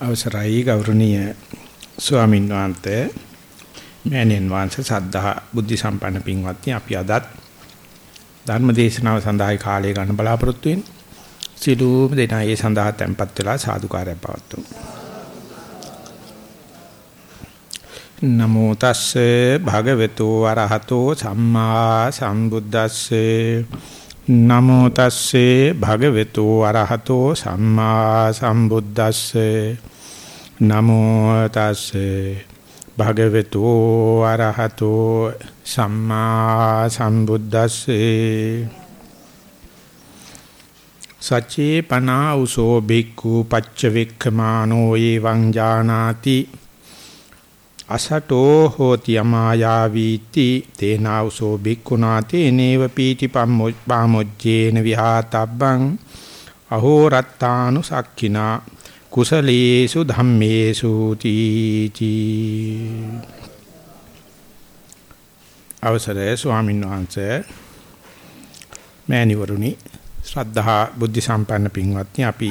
අවසරයි ගෞරවනීය ස්වාමීන් වහන්සේ. මෑණියන් වහන්සේ සද්ධා බුද්ධ සම්පන්න පින්වත්නි අපි අදත් ධර්ම දේශනාව සඳහායි කාලය ගන්න බලාපොරොත්තු වෙන්නේ. සිළුම දෙනා ඒ සඳහා tempත් වෙලා සාදුකාරයක් පවත්වමු. නමෝ තස්සේ භගවතු වරහතෝ සම්මා සම්බුද්දස්සේ. නමෝ තස්සේ භගවතු අරහතෝ සම්මා සම්බුද්දස්සේ. නමෝ තස්සේ භගවතු අරහතෝ සම්මා සම්බුද්දස්සේ. සච්චේ පනා උසෝ බික්ඛු පච්චවික්ඛමානෝ එවං ජානාති අසටෝ හෝති අමායාවීති තේනාවසෝ බික්කුණා තේනේව පීති පම්මොජ්ජේන විහාතබ්බං අහෝ රත්තානු සක්ඛිනා කුසලේසු ධම්මේසු තීති අවසරයි ස්වාමීන් වහන්සේ. මෑණිවරුනි ශ්‍රද්ධා බුද්ධ සම්පන්න පින්වත්නි අපි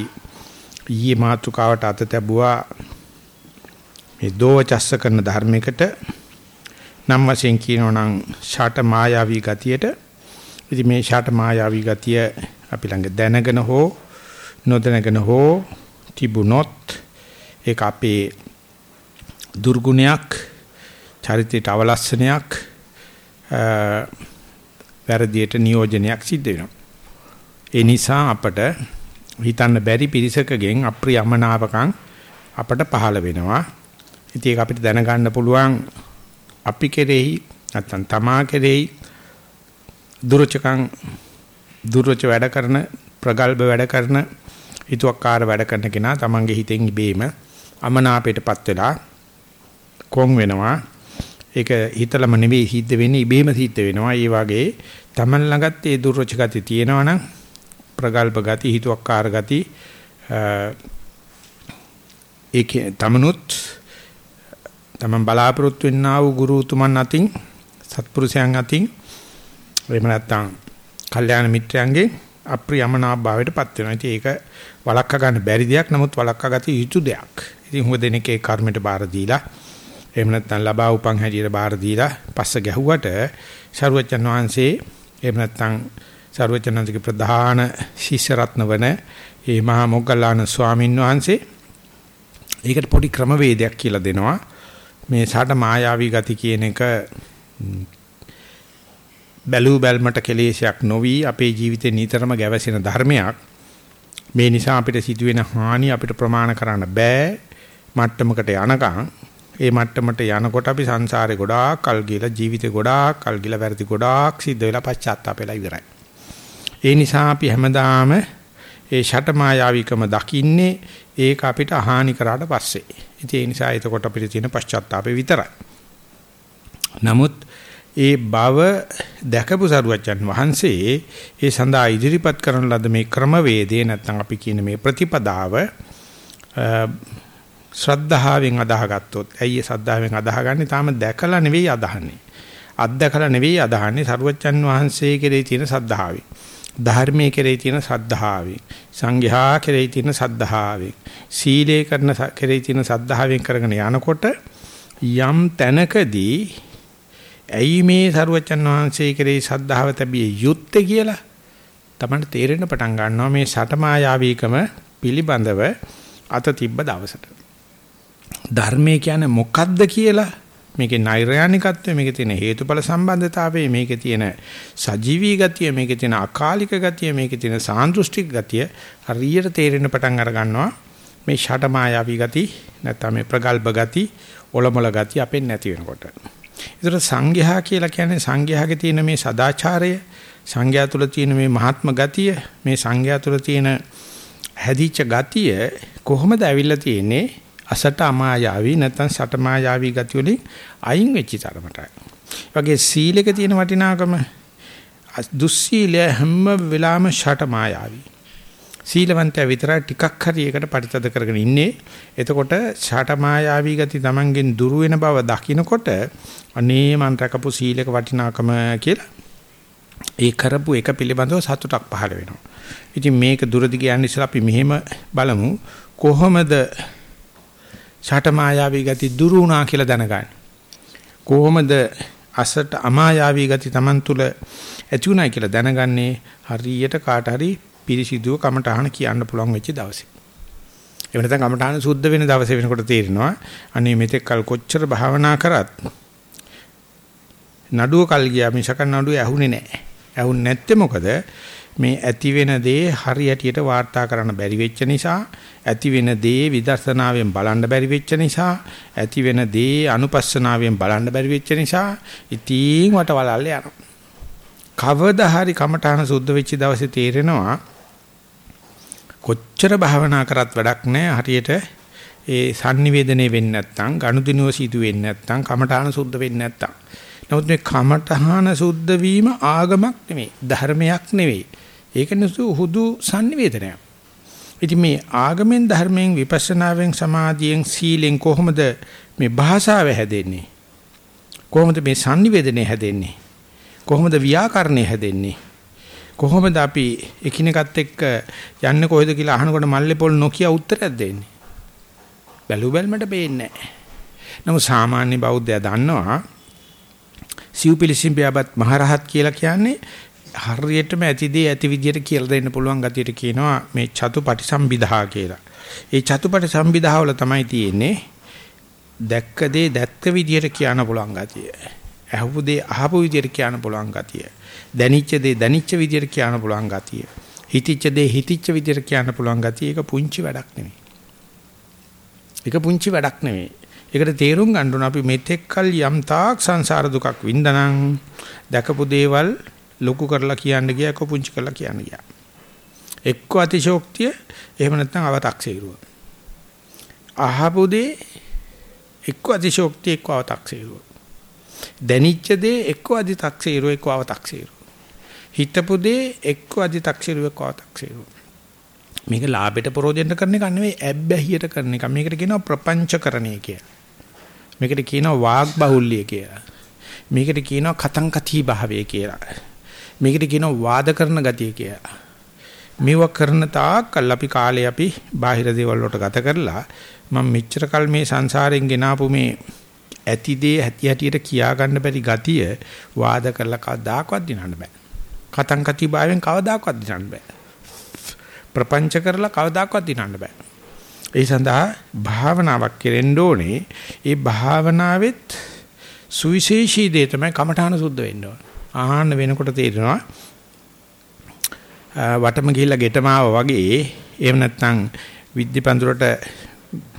ඊයේ මාතුකාවට අත තැබුවා මේ දෝවචස්ස කරන ධර්මයකට නම් වශයෙන් කියනවා නම් ෂාට මායාවී ගතියට. ඉතින් මේ ෂාට මායාවී ගතිය අපි ළඟ දැනගෙන හෝ නොදැනගෙන හෝ තිබුණොත් ඒක අපේ දුර්ගුණයක් චරිතයට අවලස්සනයක් වැරදියට නියෝජනයක් සිද්ධ වෙනවා. ඒ නිසා අපට හිතන්න බැරි පිරිසකගෙන් අප්‍රියමනාපකම් අපට පහළ වෙනවා. ඉතින් ඒක අපිට දැනගන්න පුළුවන්. අපි කෙරෙහි නැත්තම් තමා කෙරෙහි දුරචකම් දුරච වැඩ කරන ප්‍රගල්භ වැඩ කරන හිතුවක්කාර වැඩ කරන කෙනා තමන්ගේ හිතෙන් ඉබේම අමනාපයටපත් වෙලා කොන් වෙනවා. ඒක හිතලම නෙවෙයි සිද්ධ වෙන්නේ ඉබේම සිද්ධ වෙනවා. ඒ වගේ තමන් ළඟත් ඒ දුර්වච ගති තියෙනවා නම් ප්‍රගල්භ ගති හිතුවක්කාර ගති ඒකේ තමනුත් තමන් බලාපොරොත්තු වෙන්නා වූ ගුරුතුමන් අතින් සත්පුරුෂයන් අතින් එහෙම නැත්නම් කල්යාණ මිත්‍රයන්ගේ අප්‍රියමනාප භාවයටපත් වෙනවා. ඉතින් ඒක වළක්වා ගන්න බැරි දෙයක්. නමුත් වළක්වා ගත යුතු දෙයක්. ඉතින් හුඟ දෙනෙක් ඒ කර්මයට බාර දීලා එහෙම නැත්නම් ලබා උපන් හැටියට බාර දීලා පස්ස ගැහුවට සරුවචන් වහන්සේ එහෙම නැත්නම් සරුවචනන්දගේ ප්‍රධාන ශිෂ්‍ය රත්න වන මේ මහා මොග්ගල්ලාන ස්වාමින් වහන්සේ ඒකට පොඩි ක්‍රමවේදයක් කියලා දෙනවා. මේ සාට මායාවී ගති කියන එක බැලූ බැල්මට කෙලේශයක් නොවි අපේ ජීවිතේ නිතරම ගැවසෙන ධර්මයක්. මේ නිසා අපිට සිදුවෙන හානි අපිට ප්‍රමාණ කරන්න බෑ. මට්ටමකට යනකම් ඒ මට්ටමට යනකොට අපි සංසාරේ ගොඩාක් කල් ගිහලා ජීවිතේ ගොඩාක් කල් ගිහලා වැරදි ගොඩාක් සිද්ධ වෙලා පශ්චාත්තාපෙලා ඉවරයි. ඒ නිසා අපි හැමදාම ඒ ෂටමායාවිකම දකින්නේ ඒක අපිට හානි කරාට පස්සේ. ඉතින් ඒ නිසා එතකොට අපිට තියෙන පශ්චාත්තාපය විතරයි. නමුත් ඒ බව දැකපු සරුවච්චන් වහන්සේ ඒ සඳහා ඉදිරිපත් කරන ලද මේ ක්‍රමවේදේ නැත්නම් අපි කියන මේ ප්‍රතිපදාව ශ්‍රද්ධාවෙන් අදාහගත්තොත් ඇයි ඒ ශ්‍රද්ධාවෙන් අදාහගන්නේ? තාම දැකලා නෙවෙයි අදහන්නේ. අත්දැකලා නෙවෙයි අදහන්නේ සරුවච්චන් වහන්සේ කෙරේ තියෙන ශ්‍රද්ධාවෙන්. ධර්මයේ කෙරෙහි තියෙන සද්ධාවෙන් සංඝයා කෙරෙහි තියෙන සද්ධාවෙන් සීලේ කරන කෙරෙහි තියෙන සද්ධාවෙන් කරගෙන යනකොට යම් තැනකදී ඇයි මේ සරුවචන් වහන්සේ කෙරෙහි සද්ධාව තැබිය යුත්තේ කියලා තමයි තේරෙන්න පටන් ගන්නවා. මේ සටමායාවීකම පිළිබඳව අත තිබ්බ දවසට. ධර්මයේ කියන්නේ මොකද්ද කියලා මේකේ නෛර්යානිකත්වය මේකේ තියෙන හේතුඵල සම්බන්ධතාවය මේකේ තියෙන සජීවී ගතිය මේකේ තියෙන අකාලික ගතිය මේකේ තියෙන සාන්දෘෂ්ටික ගතිය හරියට තේරෙන්න පටන් අර ගන්නවා මේ ෂටමායාවී ගති නැත්නම් මේ ප්‍රගල්භ ගති ඔලොමල ගති අපෙන් නැති වෙනකොට. ඒතර සංඝයා කියලා කියන්නේ සංඝයාගේ තියෙන මේ සදාචාරය සංඝයා තුල තියෙන මේ මහාත්ම ගතිය මේ සංඝයා තුල තියෙන හැදිච්ච ගතිය කොහොමද ඇවිල්ලා තියෙන්නේ අසට අමායාවී නැත්නම් සට මායාවී ගති වලින් අයින් වෙච්ච තරමටයි. වගේ සීලෙක තියෙන වටිනාකම දුස්සීලය හැම වෙලාවෙම ෂට මායාවී. සීලවන්තයා විතරයි ටිකක් හරි ඒකට පරිතද කරගෙන ඉන්නේ. එතකොට ෂට මායාවී ගති Tamangen දුරු වෙන බව දකිනකොට අනේ මන් රකපු සීලක වටිනාකම කියලා ඒ කරපු එක පිළිබඳව සතුටක් පහළ වෙනවා. ඉතින් මේක දුරදි කියන්නේ ඉස්සලා අපි මෙහෙම බලමු කොහොමද ෂට මායාවී ගති දුරු වුණා කියලා දැනගන්න. කොහොමද අසට අමායාවී ගති Taman තුල ඇති උනායි කියලා දැනගන්නේ හරියට කාට හරි පිරිසිදුව කමටහන කියන්න පුළුවන් වෙච්ච දවසේ. ඒ වෙනතන් කමටහන සුද්ධ වෙන දවසේ වෙනකොට තේරෙනවා අනේ මෙතෙක් කල් කොච්චර භාවනා කරත් නඩුව කල් ගියා මිසක නඩුව ඇහුනේ නැහැ. ඇහුන්නේ නැත්තේ මොකද? මේ ඇති වෙන දේ හරියටියට වාර්තා කරන්න බැරි වෙච්ච නිසා ඇති වෙන දේ විදර්ශනාවෙන් බලන්න බැරි වෙච්ච නිසා ඇති වෙන දේ අනුපස්සනාවෙන් බලන්න බැරි වෙච්ච නිසා ඉතින් වටවලල්ල යනවා. කවදා හරි කමඨාන සුද්ධ වෙච්ච දවසේ තේරෙනවා කොච්චර භාවනා කරත් වැඩක් නැහැ හරියට ඒ sannivedanaya වෙන්නේ නැත්නම් ගනුදෙනුව සිදු වෙන්නේ නැත්නම් කමඨාන සුද්ධ වෙන්නේ නැත්නම්. නමුත් මේ කමඨාන සුද්ධ වීම ආගමක් නෙමෙයි ධර්මයක් නෙවෙයි ඒක නුසු හුදු sannivedanaya ඉතින් මේ ආගමෙන් ධර්මයෙන් විපස්සනාවෙන් සමාධියෙන් සීලෙන් කොහොමද මේ භාෂාව හැදෙන්නේ කොහොමද මේ sannivedanaya හැදෙන්නේ කොහොමද ව්‍යාකරණය හැදෙන්නේ කොහොමද අපි එකිනෙකත් එක්ක යන්නේ කොහෙද කියලා අහනකොට මල්ලේ පොල් නොකිය උත්තරයක් දෙන්නේ. බැලු බැලමට පේන්නේ නැහැ. නමුත් සාමාන්‍ය බෞද්ධයා දන්නවා සිව්පිලිසිම් බයබත් මහරහත් කියලා කියන්නේ හරියටම ඇතිදී ඇති විදියට කියලා දෙන්න පුළුවන් ගතියට කියනවා මේ චතුපටිසම්භිදා කියලා. ඒ චතුපටිසම්භිදා වල තමයි තියෙන්නේ දැක්ක දේ දැක්ක විදියට කියන්න පුළුවන් ගතිය. ඇහපු දේ අහපු විදියට කියන්න පුළුවන් ගතිය. දැනිච්ච දේ දැනිච්ච විදියට කියන්න පුළුවන් ගතිය. හිතිච්ච දේ හිතිච්ච විදියට කියන්න පුළුවන් ගතිය ඒක පුංචි වැඩක් නෙමෙයි. ඒක පුංචි වැඩක් නෙමෙයි. ඒකට තේරුම් ගන්න ඕන අපි මෙතෙක් කල් යම් තාක් සංසාර දුකක් වින්දනං දැකපු දේවල් ලොකු කරලා කියන්න ගියා එක්ක පුංචි කරලා කියන්න ගියා. එක්ක අතිශෝක්තිය එහෙම නැත්නම් අව탁සීරුව. අහපු දේ එක්ක අතිශෝක්තිය එක්ක අව탁සීරුව. දැනිච්ච දේ එක්ක අති탁සීරුව එක්ක අව탁සීරුව. හිතපු දේ එක්ක අති탁සීරුව එක්ක අව탁සීරුව. මේක ලාභයට ප්‍රෝජෙන්ට කරන එක නෙවෙයි ඇබ්බැහියට කරන එක. මේකට කියනවා ප්‍රපංචකරණය කියලා. මේකට කියනවා වාග් බහුල්‍ය කියලා. මේකට කියනවා කතං කති භාවය කියලා. මේකට කියනවා වාද කරන ගතිය කියලා. මේව කරන තාක්කල් අපි කාලේ අපි බාහිර දේවල් වලට ගත කරලා මම මෙච්චර කල් මේ සංසාරයෙන් ගෙනාපු මේ ඇති දේ ඇති හැටියට කියා ගන්න බැරි ගතිය වාද කරලා කවදාකවත් දිනන්න බෑ. කතං කති භාවයෙන් කවදාකවත් දිනන්න බෑ. ප්‍රපංච කරලා කවදාකවත් දිනන්න බෑ. ඒ සඳහා භාවනාවක් කෙරෙන්න ඕනේ. ඒ භාවනාවෙත් සුවිශේෂී දේ තමයි කමඨාන සුද්ධ වෙන්න ඕන. ආහන්න වෙනකොට තේරෙනවා වටම ගිහිල්ලා ගෙටමාව වගේ එහෙම නැත්නම් විද්‍යපන්දුරට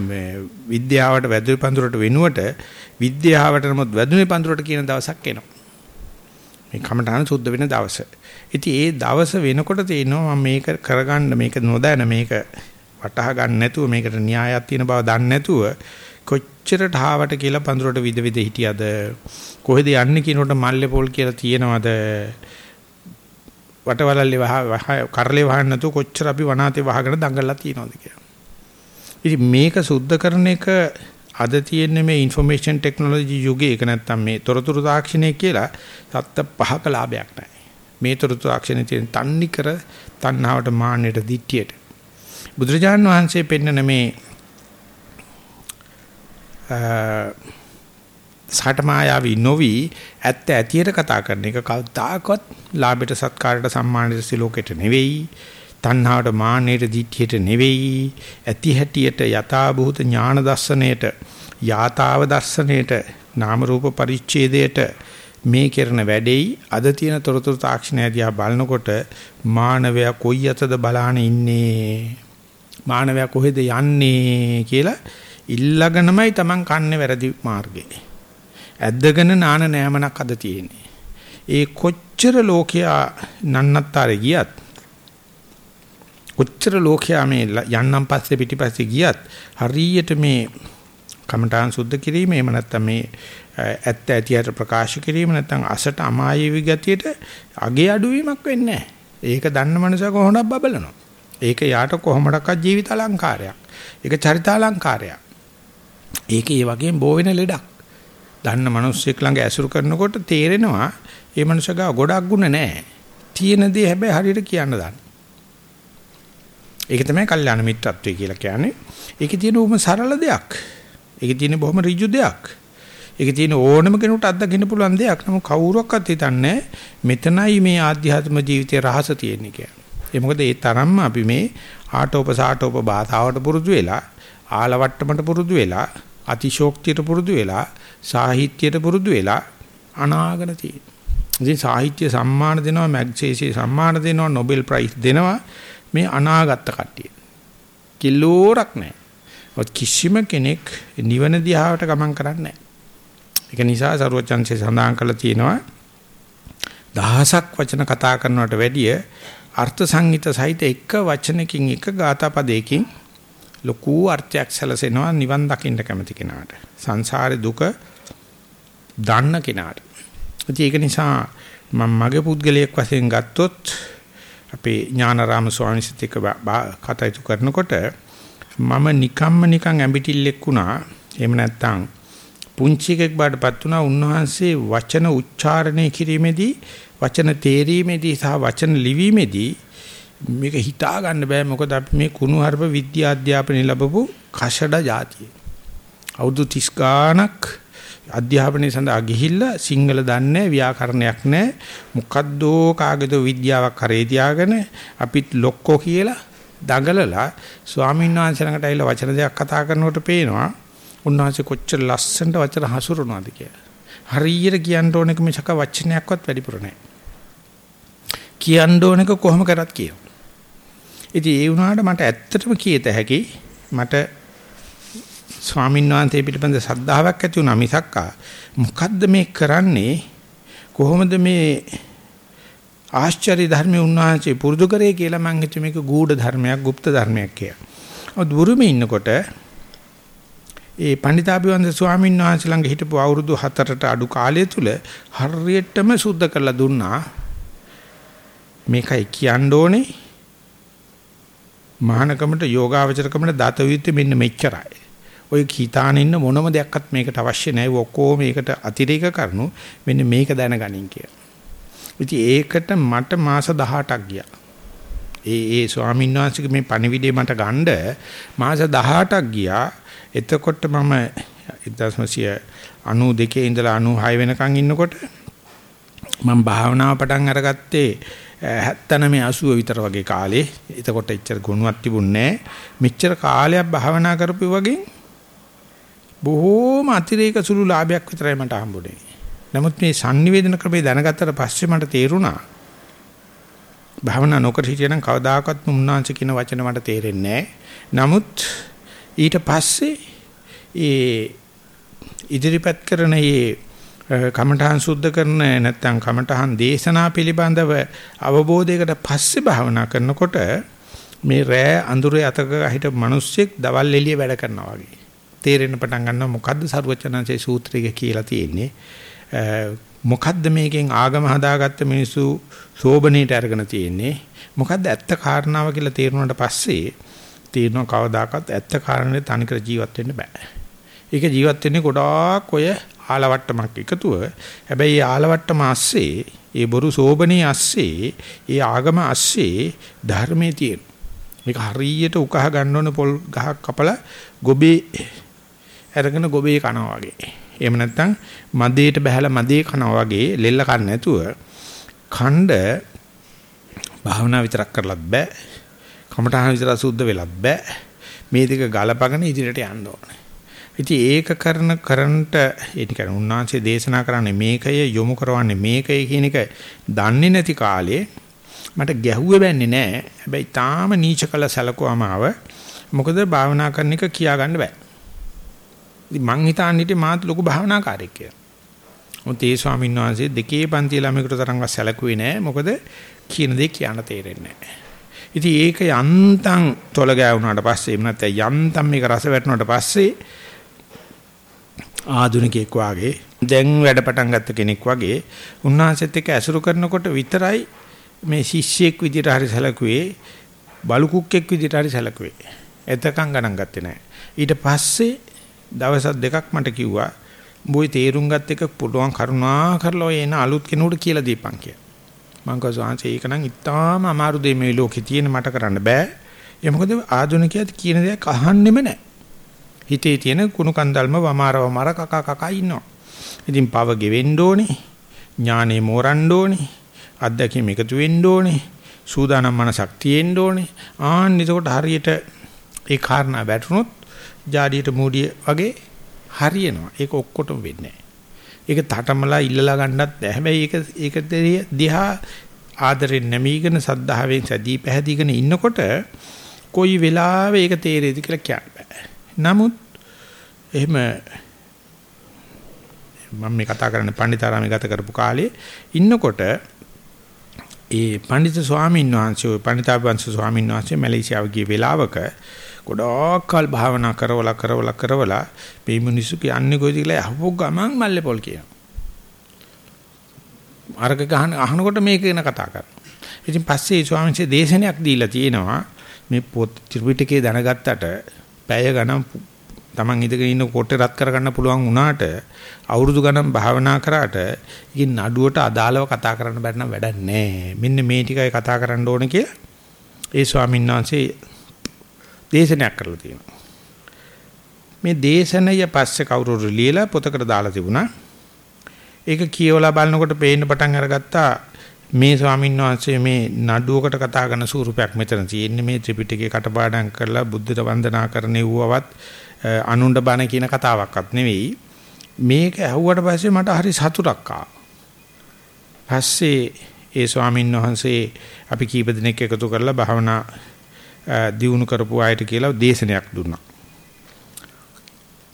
මේ විද්‍යාවට වැදුරු පඳුරට වෙනුවට විද්‍යාවට නමුත් වැදුනේ පඳුරට කියන දවසක් එනවා. මේ කමඨාන සුද්ධ වෙන දවස. ඉතින් ඒ දවස වෙනකොට තේනවා මම මේක කරගන්න මේක නොදැන මේක වටහා ගන්න නැතුව මේකට න්‍යායක් තියෙන බව දන්නේ නැතුව කොච්චරට හාවට කියලා පඳුරට විද විද හිටියද කොහෙද යන්නේ කියනකොට මල්ලේ පොල් කියලා තියෙනවද වටවලල්ලේ වහ කරලේ වහන්න නැතුව කොච්චර අපි වනාතේ වහගෙන දඟලලා තියෙනවද කියලා. ඉතින් මේක සුද්ධ කරන එක අද තියෙන මේ ইনফরমේෂන් ටෙක්නොලොජි යුගයේ ඒක නැත්තම් මේ තොරතුරු තාක්ෂණය කියලා සත්ත පහක ලාභයක් නැහැ. මේ තොරතුරු තාක්ෂණයේ තියෙන තන්නි කර තණ්හාවට මාන්නයට දිට්ඨියට බුදුරජාන් වහන්සේ පෙන්නන මේ සාටමායාවි නොවි ඇත්ත ඇතියට කතා කරන එක කවදාකවත් ලාභයට සත්කාරයට සම්මානයට සිලෝකෙට නෙවෙයි. තණ්හාවට මාන්නයට දිට්ඨියට නෙවෙයි. ඇති හැටියට යථා භූත ඥාන දර්ශනයට යථාව දර්ශනයට නාම රූප පරිච්ඡේදයට මේ කරන වැඩෙයි. අද තියෙන තොරතුරු තාක්ෂණය දිහා බලනකොට මානවයා කොයි අතද බලාන ඉන්නේ? මානවයා කොහෙද යන්නේ කියලා ඉල්ලගෙනමයි Taman කන්නේ වැරදි මාර්ගේ ඇද්දගෙන නාන නෑමනක් අද තියෙන්නේ ඒ කොච්චර ලෝකයා නන්නත්තරේ ගියත් කොච්චර ලෝකයා මේ යන්නම් පස්සේ පිටිපස්සේ ගියත් හරියට මේ කමඨාන් සුද්ධ කිරීම එහෙම නැත්නම් මේ ඇත්ත ඇතියට ප්‍රකාශ කිරීම නැත්නම් අසට අමායේ ගතියට අගේ අඩුවීමක් වෙන්නේ ඒක දන්න මනුස්සය කොහොමද බබලනවා. ඒක යාට කොහොමඩක්වත් ජීවිත අලංකාරයක්. ඒක චරිත අලංකාරයක්. ඒක ඒ වගේම බෝ වෙන ලෙඩක්. දන්න මිනිස්සෙක් ළඟ ඇසුරු කරනකොට තේරෙනවා මේ මනුස්සයා ගොඩක් ගුණ නැහැ. තියෙන දේ හැබැයි හරියට කියන්න දන්න. ඒක තමයි කල්යාණ මිත්‍රත්වය කියලා කියන්නේ. ඒකේ තියෙන උම සරල දෙයක්. ඒකේ තියෙන බොහොම ඍජු දෙයක්. ඒකේ තියෙන ඕනම කෙනෙකුට අත්දකින්න පුළුවන් දෙයක්. නමුත් කවුරක්වත් හිතන්නේ මෙතනයි මේ ආධ්‍යාත්ම ජීවිතයේ රහස තියෙන්නේ කියලා. ඒ මොකද ඒ තරම්ම අපි මේ ආටෝප සාටෝප භාෂාවට පුරුදු වෙලා ආලවට්ටමට පුරුදු වෙලා අතිශෝක්තියට පුරුදු වෙලා සාහිත්‍යයට පුරුදු වෙලා අනාගන තියෙනවා. ඉතින් සාහිත්‍ය සම්මාන දෙනවා මැග්සේසී සම්මාන දෙනවා නොබෙල් ප්‍රයිස් දෙනවා මේ අනාගත කට්ටිය. කිලෝරක් නැහැ. කිසිම කෙනෙක් නිවන දිහාවට ගමන් කරන්නේ නැහැ. ඒක නිසා සරුවචන්සේ සඳහන් කළා තියෙනවා දහසක් වචන කතා කරනවට වැඩිය අර්ථ සංහිත සහිත එක වචනකින් එක ගාථා පදයකින් ලොකු අර්ථයක් සැලසෙනවා නිවන් දකින්න කැමති කෙනාට. සංසාරේ දුක දන්න කෙනාට. ඒක නිසා මම මගේ පුද්ගලයෙක් වශයෙන් ගත්තොත් අපේ ඥානාරාම ස්වාමීන් එක්ක කටයුතු කරනකොට මම නිකම්ම නිකන් ඇඹිටිල්ලෙක් වුණා. එහෙම නැත්නම් පුංචි එකෙක් බාටපත් වුණා. උන්වහන්සේ වචන උච්චාරණය කිරීමේදී වචන තේරීමේදී සහ වචන ලිවීමේදී මේක හිතා ගන්න බෑ මොකද අපි මේ කුණු හර්ප විද්‍යා අධ්‍යාපනය ලැබපු කෂඩ જાතිය. අවුරුදු 30 ගාණක් අධ්‍යාපනයේ සඳහා ගිහිල්ලා සිංහල දන්නේ ව්‍යාකරණයක් නැහැ මොකද්දෝ කාගේදෝ විද්‍යාවක් කරේ තියාගෙන අපිත් ලොක්කෝ කියලා දඟලලා ස්වාමීන් වහන්සේ ළඟට ඇවිල්ලා වචන දෙයක් කතා කරනකොට පේනවා උන්වහන්සේ කොච්චර ලස්සනට වචන හසුරනවාද කියලා. හරියට කියන්න ඕන එක මිසක වචනයක්වත් වැඩිපුර නැහැ. කියන්න ඕන එක කොහොම කරත් කියනවා. ඉතින් ඒ වුණාට මට ඇත්තටම කීත හැකි මට ස්වාමීන් වහන්සේ පිළිබඳ ශ්‍රද්ධාවක් ඇති වුණා මිසක් මොකද්ද මේ කරන්නේ කොහොමද මේ ආශ්චර්ය ධර්මයේ උන්වහන්සේ පුරුදු කරේ කියලා මම හිතුවේ මේක ගූඪ ධර්මයක් গুপ্ত ධර්මයක් කියලා. ඔය දුරුමේ ඉන්නකොට ඒ පණ්ඩිතාභිවන්ද ස්වාමීන් වහන්සේ ළඟ හිටපු අවුරුදු 4ට අඩු කාලය තුල හරියටම සුද්ධ කරලා දුන්නා මේකයි කියන්න ඕනේ මහානකමට යෝගාවචරකමට දත යුත්තේ මෙන්න මෙච්චරයි. ඔය කීතාන ඉන්න මොනම දෙයක්වත් මේකට අවශ්‍ය නැහැ. ඔක්කොම මේකට අතිරේක කරනු මෙන්න මේක දැනගනින් කියලා. ඉතින් ඒකට මට මාස 18ක් ගියා. ඒ ඒ ස්වාමීන් වහන්සේගේ මේ පණිවිඩය මට ගන්න මාස 18ක් ගියා. එතකොට මම 1992 ඉඳලා 96 වෙනකන් ඉන්නකොට මම භාවනාව පටන් අරගත්තේ 79 80 විතර වගේ කාලේ. එතකොට එච්චර ගුණයක් තිබුණේ මෙච්චර කාලයක් භාවනා කරපු වගේ බොහෝම අතිරේක සුළු ලාභයක් විතරයි මට හම්බුනේ. නමුත් මේ sannivedana ක්‍රමේ දැනගත්තට පස්සේ මට තේරුණා. භාවනා නොකර හිටියනම් කවදාකවත් මුන්නාංශ කියන වචන මට තේරෙන්නේ නමුත් ඊට පස්සේ ඒ ඉදිරිපත් කරන මේ කමඨහන් සුද්ධ කරන නැත්නම් කමඨහන් දේශනා පිළිබඳව අවබෝධයකට පස්සේ භාවනා කරනකොට මේ රෑ අඳුරේ අතක හිට මිනිස්සෙක් දවල් එළිය වැඩ කරනවා වගේ. තේරෙන්න පටන් ගන්නවා මොකද්ද සරුවචනන්සේ සූත්‍රයේ කියලා තියෙන්නේ. මොකද්ද මේකෙන් ආගම හදාගත්ත මිනිස්සු සෝබනීට අරගෙන තියෙන්නේ? මොකද්ද ඇත්ත කාරණාව කියලා තේරුණාට පස්සේ තේරෙනවා කවදාකවත් ඇත්ත කාරණේ තනිකර ජීවත් වෙන්න බෑ. ඒක ජීවත් වෙන්නේ ගොඩාක් ඔය ආලවට්ටමක් එකතුව. හැබැයි ආලවට්ටම ASCII ඒ බොරු සෝබනේ ASCII ඒ ආගම ASCII ධර්මයේ තියෙන. මේක හරියට උකහා ගන්න ඕන පොල් ගහක් කපලා ගොබේ අරගෙන ගොබේ කනවා වගේ. එහෙම නැත්නම් මදේට බහැලා මදේ කනවා වගේ ලෙල්ල කන්න නැතුව ඛණ්ඩ භාවනා විතරක් කරලත් බෑ. කමඨාන විතර සුද්ධ වෙලත් බෑ. මේ දෙක ගලපගෙන ඉදිරියට යන්න ඕනේ. ඉතින් ඒක කරන කරන්ට ඒ කියන්නේ උන්වහන්සේ දේශනා කරන්නේ මේකය යොමු කරවන්නේ මේකය කියන එක දන්නේ නැති කාලේ මට ගැහුවේ බැන්නේ නැහැ. හැබැයි තාම නීච කළ සැලකුවාම ආව. මොකද භාවනා කරන එක කියා ගන්න බෑ. ඉතින් මං හිතාන්නේ හිටියේ මාත් ලොකු භාවනාකාරයෙක් කියලා. මොකද ඒ ස්වාමීන් වහන්සේ දෙකේ පන්ති ළමයකට තරම්වත් සැලකුවේ නැහැ. මොකද කියන දේ කියන්න තේරෙන්නේ නැහැ. ඉතින් ඒක යන්තම් තොල ගෑවුනාට පස්සේ එහෙම නැත්නම් යන්තම් මේක රස වැටුණාට පස්සේ ආධුනිකයෙක් වාගේ දැන් වැඩ පටන් ගත්ත කෙනෙක් වගේ උන්වහන්සේත් එක්ක ඇසුරු කරනකොට විතරයි මේ ශිෂ්‍යෙක් විදිහට හරි සැලකුවේ බලු කුක්කෙක් විදිහට හරි සැලකුවේ. එතකන් ගණන් ගත්තේ නැහැ. ඊට පස්සේ දවස් දෙකක් මට කිව්වා "බොයි තේරුම් ගත් එක පුළුවන් කරුණා කරලා ඔය එන අලුත් කෙනෙකුට කියලා දීපන් කියලා." මං කසාංශ ඒක නම් ඉතාම අමාරු දෙයක් මේ ලෝකේ තියෙන මට කරන්න බෑ. ඒ මොකද ආධුනිකයාත් කියන දේක් අහන්නෙම නැහැ. හිතේ තියෙන කුණු කන්දල්ම වමාර වමාර කකා කකා ඉන්නවා. ඉතින් පව ගෙවෙන්න ඕනේ. ඥානෙ මෝරන්න ඕනේ. අත්දැකීම් එකතු වෙන්න ඕනේ. සූදානම් මනසක් තියෙන්න ඕනේ. ආන්න එතකොට හරියට ඒ කාරණා වැටුනොත් ජාඩියට මූඩිය වගේ හරියනවා. ඒක ඔක්කොටම වෙන්නේ ඒක තටමලා ඉල්ලලා ගන්නත් බෑ. හැබැයි ඒක ඒක දිහා ආදරෙන් නැමීගෙන සද්ධාවෙන් සැදී පැහැදීගෙන ඉන්නකොට කොයි වෙලාවෙ ඒක තේරෙයිද කියලා කියන්න බෑ. නමුත් එහෙම මම මේ කතා කරන්නේ පණ්ඩිතාරාමේ ගත කරපු කාලේ ඉන්නකොට ඒ පණ්ඩිත ස්වාමීන් වහන්සේ ඔය පණ්ඩිතාභංශ ස්වාමීන් වහන්සේ මැලේසියාව ගිය වෙලාවක ගොඩාක් කල් භාවනා කරවලා කරවලා කරවලා මේ මිනිස්සු කියන්නේ කොයිද කියලා අහපු ගමන් මල්ලේ පොල් කියනවා. අරක ගහන අහනකොට මේක ගැන කතා කරනවා. ඉතින් පස්සේ ස්වාමීන් වහන්සේ දේශනයක් දීලා තියෙනවා මේ පොත් ත්‍රිපිටකේ දැනගත්තට පැය ගණන් Taman ඉඳගෙන ඉන්න කොටේ රත් කරගන්න පුළුවන් වුණාට අවුරුදු ගණන් භාවනා කරාට ඉතින් නඩුවට අදාළව කතා කරන්න බැරි නම් වැඩක් නැහැ. මෙන්න මේ ටිකයි කතා කරන්න ඕනේ කියලා ඒ ස්වාමීන් වහන්සේ දේශනයක් කරලා තියෙනවා. මේ දේශනය පස්සේ කවුරු ලියලා පොතකට දාලා තිබුණා. ඒක කියවලා බලනකොට පේන්න පටන් අරගත්තා මේ ස්වාමීන් වහන්සේ මේ නඩුවකට කතා කරන ස්වරූපයක් මෙතන තියෙන්නේ මේ ත්‍රිපිටකේ කටපාඩම් කරලා බුද්ධ වන්දනා කරනෙව්වවත් අනුණ්ඩ බණ කියන කතාවක්වත් නෙවෙයි මේක ඇහුවට පස්සේ මට හරි සතුටක් පස්සේ ඒ ස්වාමීන් වහන්සේ අපි කීප දිනක් එකතු කරලා භාවනා දියුණු කරපු අයට කියලා දේශනයක් දුන්නා.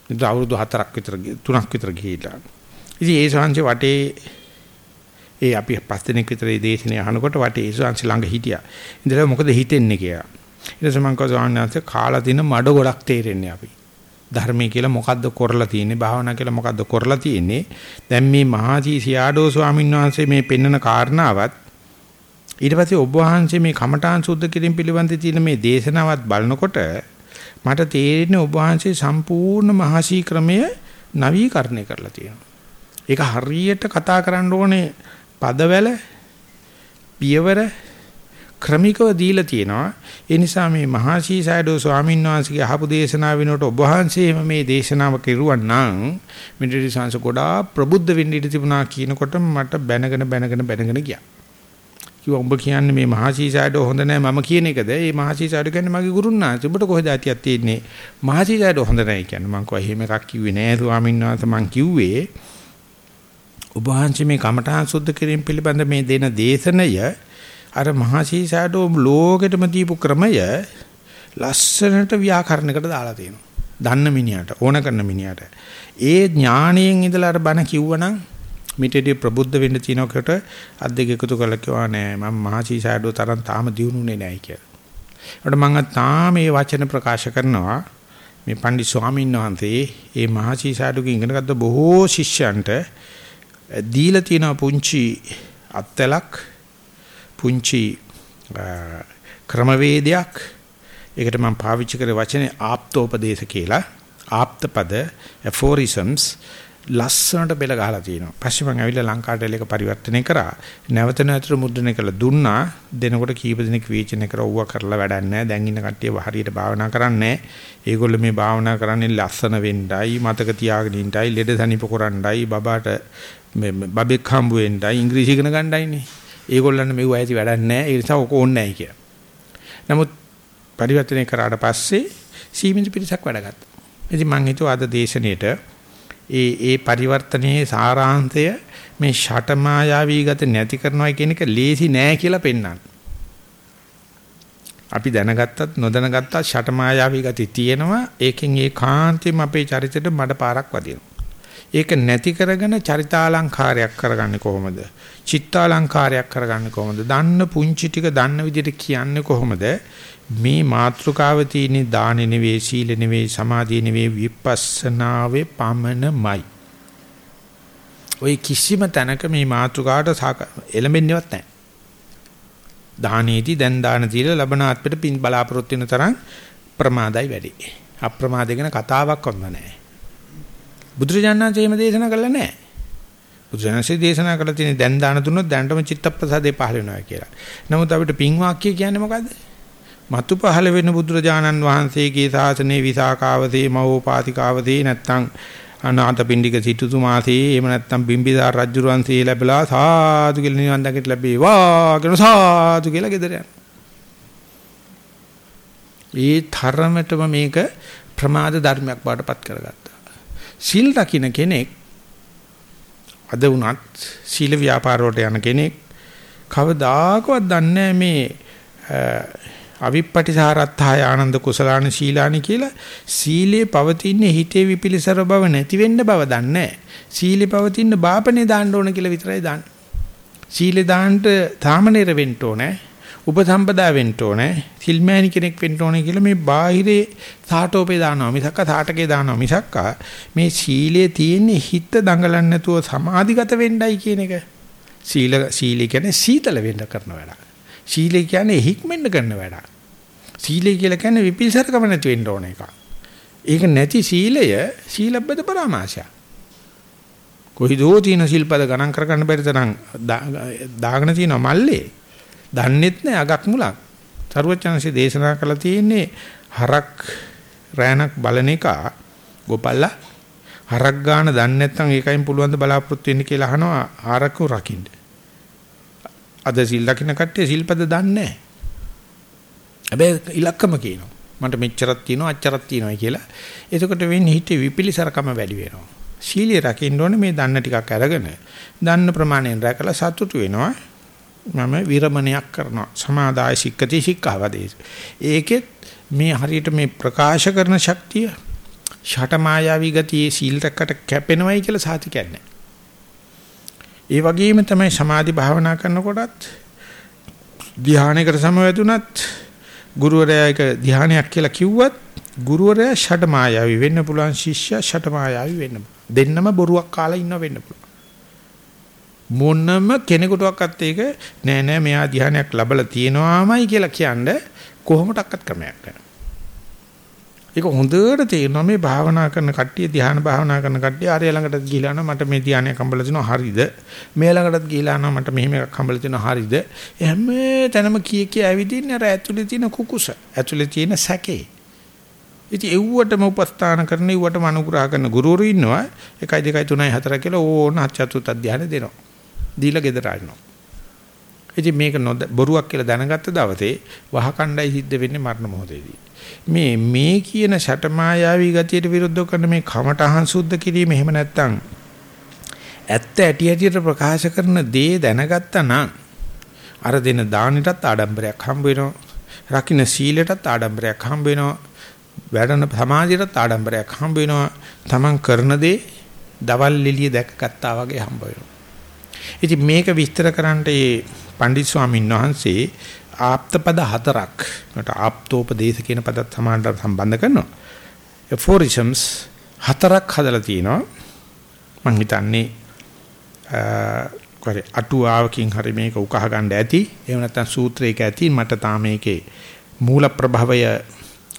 ඉතින් අවුරුදු 4ක් විතර 3ක් විතර ගිහිලා. ඉතින් ඒ ශාංශ වටේ ඒ අපි පස් දිනක් විතර මේ දේශනේ අහනකොට වටේ ඒ ශාංශ ළඟ හිටියා. ඉතින් මොකද හිතෙන්නේ කියලා. ඊට පස්සේ මම කවදාවත් කාලා දින මඩ ගොඩක් තේරෙන්නේ අපි. ධර්මයේ කියලා මොකද්ද කරලා තියෙන්නේ භාවනා කියලා මොකද්ද කරලා තියෙන්නේ දැන් මේ මහාජී සියාඩෝ ස්වාමීන් වහන්සේ මේ පෙන්වන කාරණාවත් ඊට පස්සේ ඔබ වහන්සේ මේ කමඨාන් සුද්ධ කිරීම පිළිබඳ තියෙන මේ දේශනාවත් බලනකොට මට තේරෙන්නේ ඔබ වහන්සේ සම්පූර්ණ මහසී ක්‍රමය නවීකරණය කරලා තියෙනවා. ඒක හරියට කතා කරන්න ඕනේ පදවල පියවර ක්‍රමිකව දීලා තියෙනවා. ඒ නිසා මේ මහසී සයඩෝ ස්වාමීන් වහන්සේගේ අහපු දේශනාව වෙනකොට ඔබ වහන්සේම මේ දේශනාව කෙරුවා නම් මිනිරි සංස ගොඩාක් ප්‍රබුද්ධ වෙන්න ඉඩ තිබුණා කියනකොට මට බැනගෙන බැනගෙන බැනගෙන ගියා. කිව්වා උඹ කියන්නේ මේ මහසීසාඩෝ හොඳ නැහැ මම කියන එකද? ඒ මහසීසාඩෝ කියන්නේ මගේ ගුරුන්නාන්සේ. උඹට කොහෙද ඇතියක් තියෙන්නේ? මහසීසාඩෝ හොඳ නැහැ කියන්නේ. මං කෝ එහෙම එකක් කිව්වේ නෑ ස්වාමීන් වහන්සේ මං කිව්වේ ඔබ වහන්සේ මේ කමඨාන් සුද්ධ කිරීම පිළිබඳ මේ දෙන දේශනය අර මහසීසාඩෝ ලෝකෙටම දීපු ක්‍රමය ලස්සනට ව්‍යාකරණයකට දාලා තියෙනවා. දන්න මිනිහට ඕන කරන මිනිහට. ඒ ඥාණයෙන් ඉඳලා අර බණ කිව්වනම් මිටේදී ප්‍රබුද්ධ වෙන්න තිනකොට අත් දෙක එකතු කරලා කිව්වා නෑ මම මහසී සෑඩෝ තරම් තාම දියුණුනේ නෑ කියලා. ඒකට මම තාම මේ වචන ප්‍රකාශ කරනවා මේ පන්දි ස්වාමීන් වහන්සේ මේ මහසී සෑඩෝගෙන් ඉගෙන ගත්ත බොහෝ ශිෂ්‍යයන්ට දීලා තියෙන පුංචි අත්තලක් පුංචි ක්‍රමවේදයක් ඒකට මම පාවිච්චි කරේ වචනේ ආප්තෝපදේශ කියලා ආප්තපද aphorisms ලස්සනට බෙල ගහලා තියෙනවා. පස්සේ මම ඇවිල්ලා ලංකාවට එලක පරිවර්තනය කරා. නැවත නැවත මුද්‍රණය කළා දුන්නා. දෙනකොට කීප දිනක් විචනය කරා ඌව කරලා වැඩක් නැහැ. දැන් ඉන්න කට්ටිය හරියට භාවනා කරන්නේ ඒගොල්ලෝ මේ භාවනා කරන්නේ ලස්සන වෙන්නයි, මතක තියාගෙන ඉන්නයි, ලෙඩ සනීප කරන්නයි, බබාට මේ බබෙක් හම්බ වෙන්නයි, ඉංග්‍රීසි ඉගෙන ගන්නයිනේ. ඒගොල්ලන් මෙව ඇති වැඩක් නැහැ. ඒ නිසා ඔක ඕනේ නැහැ කියලා. නමුත් පරිවර්තනය කරාට පස්සේ සීමිත පිරිසක් වැඩ ගත්තා. ඉතින් මම හිතුවා අද දේශනෙට ඒ ඒ පරිවර්තනයේ සාරාංශය මේ ෂටමායාවී ගත නැති කරනවා කියන එක ලේසි නෑ කියලා පෙන්වන්න. අපි දැනගත්තත් නොදැනගත්තත් ෂටමායාවී ගති තියෙනවා. ඒකෙන් ඒ කාන්තෙම අපේ චරිතෙට මඩ පාරක් වදිනවා. ඒක නැති කරගෙන චරිතාලංකාරයක් කරගන්නේ කොහොමද? චිත්තාලංකාරයක් කරගන්නේ කොහොමද? දන්න පුංචි ටික දන්න විදිහට කියන්නේ කොහොමද? මේ මාත්‍රකාව තියෙන්නේ දාන නෙවෙයි සීල නෙවෙයි සමාධිය නෙවෙයි විපස්සනාවේ පමණමයි. ওই කිසිම තැනක මේ මාත්‍රකාවට එළඹෙන්නේවත් නැහැ. දානීති දැන් දාන දීලා ලබන ආත්මෙට පින් බලාපොරොත්තු වෙන තරම් ප්‍රමාදයි වැඩි. අප්‍රමාදේ ගැන කතාවක් වන්න නැහැ. බුදුරජාණන් එහෙම දේශනා කළා නැහැ. බුදුරජාණන්සේ දේශනා කළ තියෙන දැන් දාන දුන්නොත් දැනටම චිත්ත ප්‍රසාදේ පහළ වෙනවා කියලා. නමුත් අපිට පින් වාක්‍ය කියන්නේ මොකද්ද? මතු පහළ වෙන බුදුරජාණන් වහන්සේගේ ශාසනයේ විසාකාවතේ මහෝපාතිකාවතේ නැත්තම් අනාථපිණ්ඩික සිටුතුමාසේ එහෙම නැත්තම් බිම්බිසාර රජුරන්සේ ලැබලා සාදු කියලා නිවන් දකිට ලැබේවා කියන සාදු කියලා ගෙදර යනවා. ඒ තරමටම මේක ප්‍රමාද ධර්මයක් බාටපත් කරගත්තා. සිල් රකින්න කෙනෙක් අද වුණත් සීල ව්‍යාපාර වලට යන කෙනෙක් කවදාකවත් දන්නේ මේ අවිප්පටිසාරත්ථාය ආනන්ද කුසලාන සීලානි කියලා සීලේ පවතින්නේ හිතේ විපිලිසර බව නැති වෙන්න බව දන්නේ සීලේ පවතින බාපනේ දාන්න ඕන කියලා විතරයි දාන්නේ. සීලේ දාන්න තාමනීර වෙන්න ඕනේ. උපසම්පදා වෙන්න ඕනේ. සිල්මෑණි කෙනෙක් වෙන්න ඕනේ කියලා මේ බාහිරේ සාටෝපේ දානවා මිසක්ක සාටකේ දානවා මිසක්ක මේ සීලේ තියෙන්නේ හිත දඟලන්නේ නැතුව සමාධිගත වෙන්නයි කියන එක. සීල සීල කියන්නේ සීතල වෙන්න කරන වැඩක්. සීලය කියන්නේ හික්මෙන්න කරන වැඩක්. සීලය කියලා කියන්නේ විපිල්සරකම නැති වෙන්න ඕන එකක්. ඒක නැති සීලය සීලබ්බත පරාමාශය. කොයිදෝ තියෙන සිල්පද ගණන් කරගන්න බැරි තරම් දාගෙන තියෙන මල්ලේ දන්නෙත් නෑ අගක් මුලක්. සරුවචනන්සේ දේශනා කළා තියෙන්නේ හරක් රෑනක් බලන එක ගොපල්ලා හරක් ගාන දන්නේ නැත්නම් ඒකයින් පුළුවන් ද බලාපොරොත්තු වෙන්න කියලා අහනවා ආරක්කු රකින්න. අද සිල් ලකින කට්ටිය සිල්පද දන්නේ නැහැ. හැබැයි ඉලක්කම කියනවා. මන්ට මෙච්චරක් තියෙනවා අච්චරක් තියෙනවා කියලා. එතකොට වෙන්නේ හිතේ විපිලිසරකම වැඩි වෙනවා. සීලිය රකින්න ඕනේ මේ දන්න ටිකක් අරගෙන දන්න ප්‍රමාණයෙන් රැකලා සතුටු වෙනවා. මම විරමණයක් කරනවා. සමාදාය සික්කති සික්ඛාවදේ. ඒකෙත් මේ හරියට මේ ප්‍රකාශ කරන ශක්තිය ෂට මායාවී ගතියේ සීල් රැකට කැපෙනවයි කියලා සාතිකයක් නැහැ. ඒ වගේම තමයි සමාධි භාවනා කරනකොටත් ධානයකට සමවැදුනත් ගුරුවරයා එක ධානයක් කියලා කිව්වත් ගුරුවරයා ෂඩ මායාවි වෙන්න පුළුවන් ශිෂ්‍යයා ෂඩ මායාවි වෙන්න දෙන්නම බොරුවක් කාලා ඉන්න වෙන්න පුළුවන් මොනම කෙනෙකුටවත් ඒක නෑ නෑ මෙයා ධානයක් ලැබලා තියෙනවාමයි කියලා කියන්නේ කොහොමඩක්වත් ක්‍රමයක් නැහැ ඒක හොඳට තේරෙනවා මේ භාවනා කරන කට්ටිය ධ්‍යාන භාවනා කරන කට්ටිය ආරය ළඟට ගිහිලා නම් මට මේ ධ්‍යානයක් හම්බලා තිනවා හරිද? මේ ළඟටත් ගිහිලා නම් මට මෙහෙම එකක් හම්බලා තිනවා හරිද? හැම තැනම කී කිය ඇවිදින්නේ අර ඇතුලේ තියෙන කුකුස ඇතුලේ තියෙන සැකේ. ඉතින් එව්වටම උපස්ථාන කරන එව්වටම අනුග්‍රහ කරන ගුරුවරු ඉන්නවා. 1 2 3 4 කියලා ඕන චතුත් අධ්‍යාන දෙනවා. දීලා ගෙදර ආනවා ඉතින් මේක බොරුවක් කියලා දැනගත්ත දවසේ වහකණ්ඩයි සිද්ධ වෙන්නේ මරණ මොහොතේදී මේ මේ කියන ෂටමායාවී ගතියට විරුද්ධව කරන මේ කමඨහං සුද්ධ කිරීම එහෙම නැත්නම් ඇත්ත ඇටි ඇටියට ප්‍රකාශ කරන දේ දැනගත්තා නම් අර දෙන දානෙටත් ආඩම්බරයක් හම්බ වෙනවා. රකින්න සීලයටත් ආඩම්බරයක් හම්බ වෙනවා. වැඩන සමාධියටත් ආඩම්බරයක් හම්බ වෙනවා. Taman කරන දේ දවල් එළිය දැකගත්තා වගේ හම්බ වෙනවා. ඉතින් මේක විස්තර කරන්නට මේ පණ්ඩිත් ස්වාමීන් වහන්සේ ආප්ත පද හතරක් මට ආප්තෝපදේශ කියන පදත් සමානට සම්බන්ධ කරනවා. aphorisms හතරක් හදලා තිනවා. මම හිතන්නේ කරේ අටුවාවකින් හරි මේක උකහා ගන්න ඇති. එහෙම නැත්නම් සූත්‍රයක ඇති මට තාම මේකේ මූල ප්‍රභවය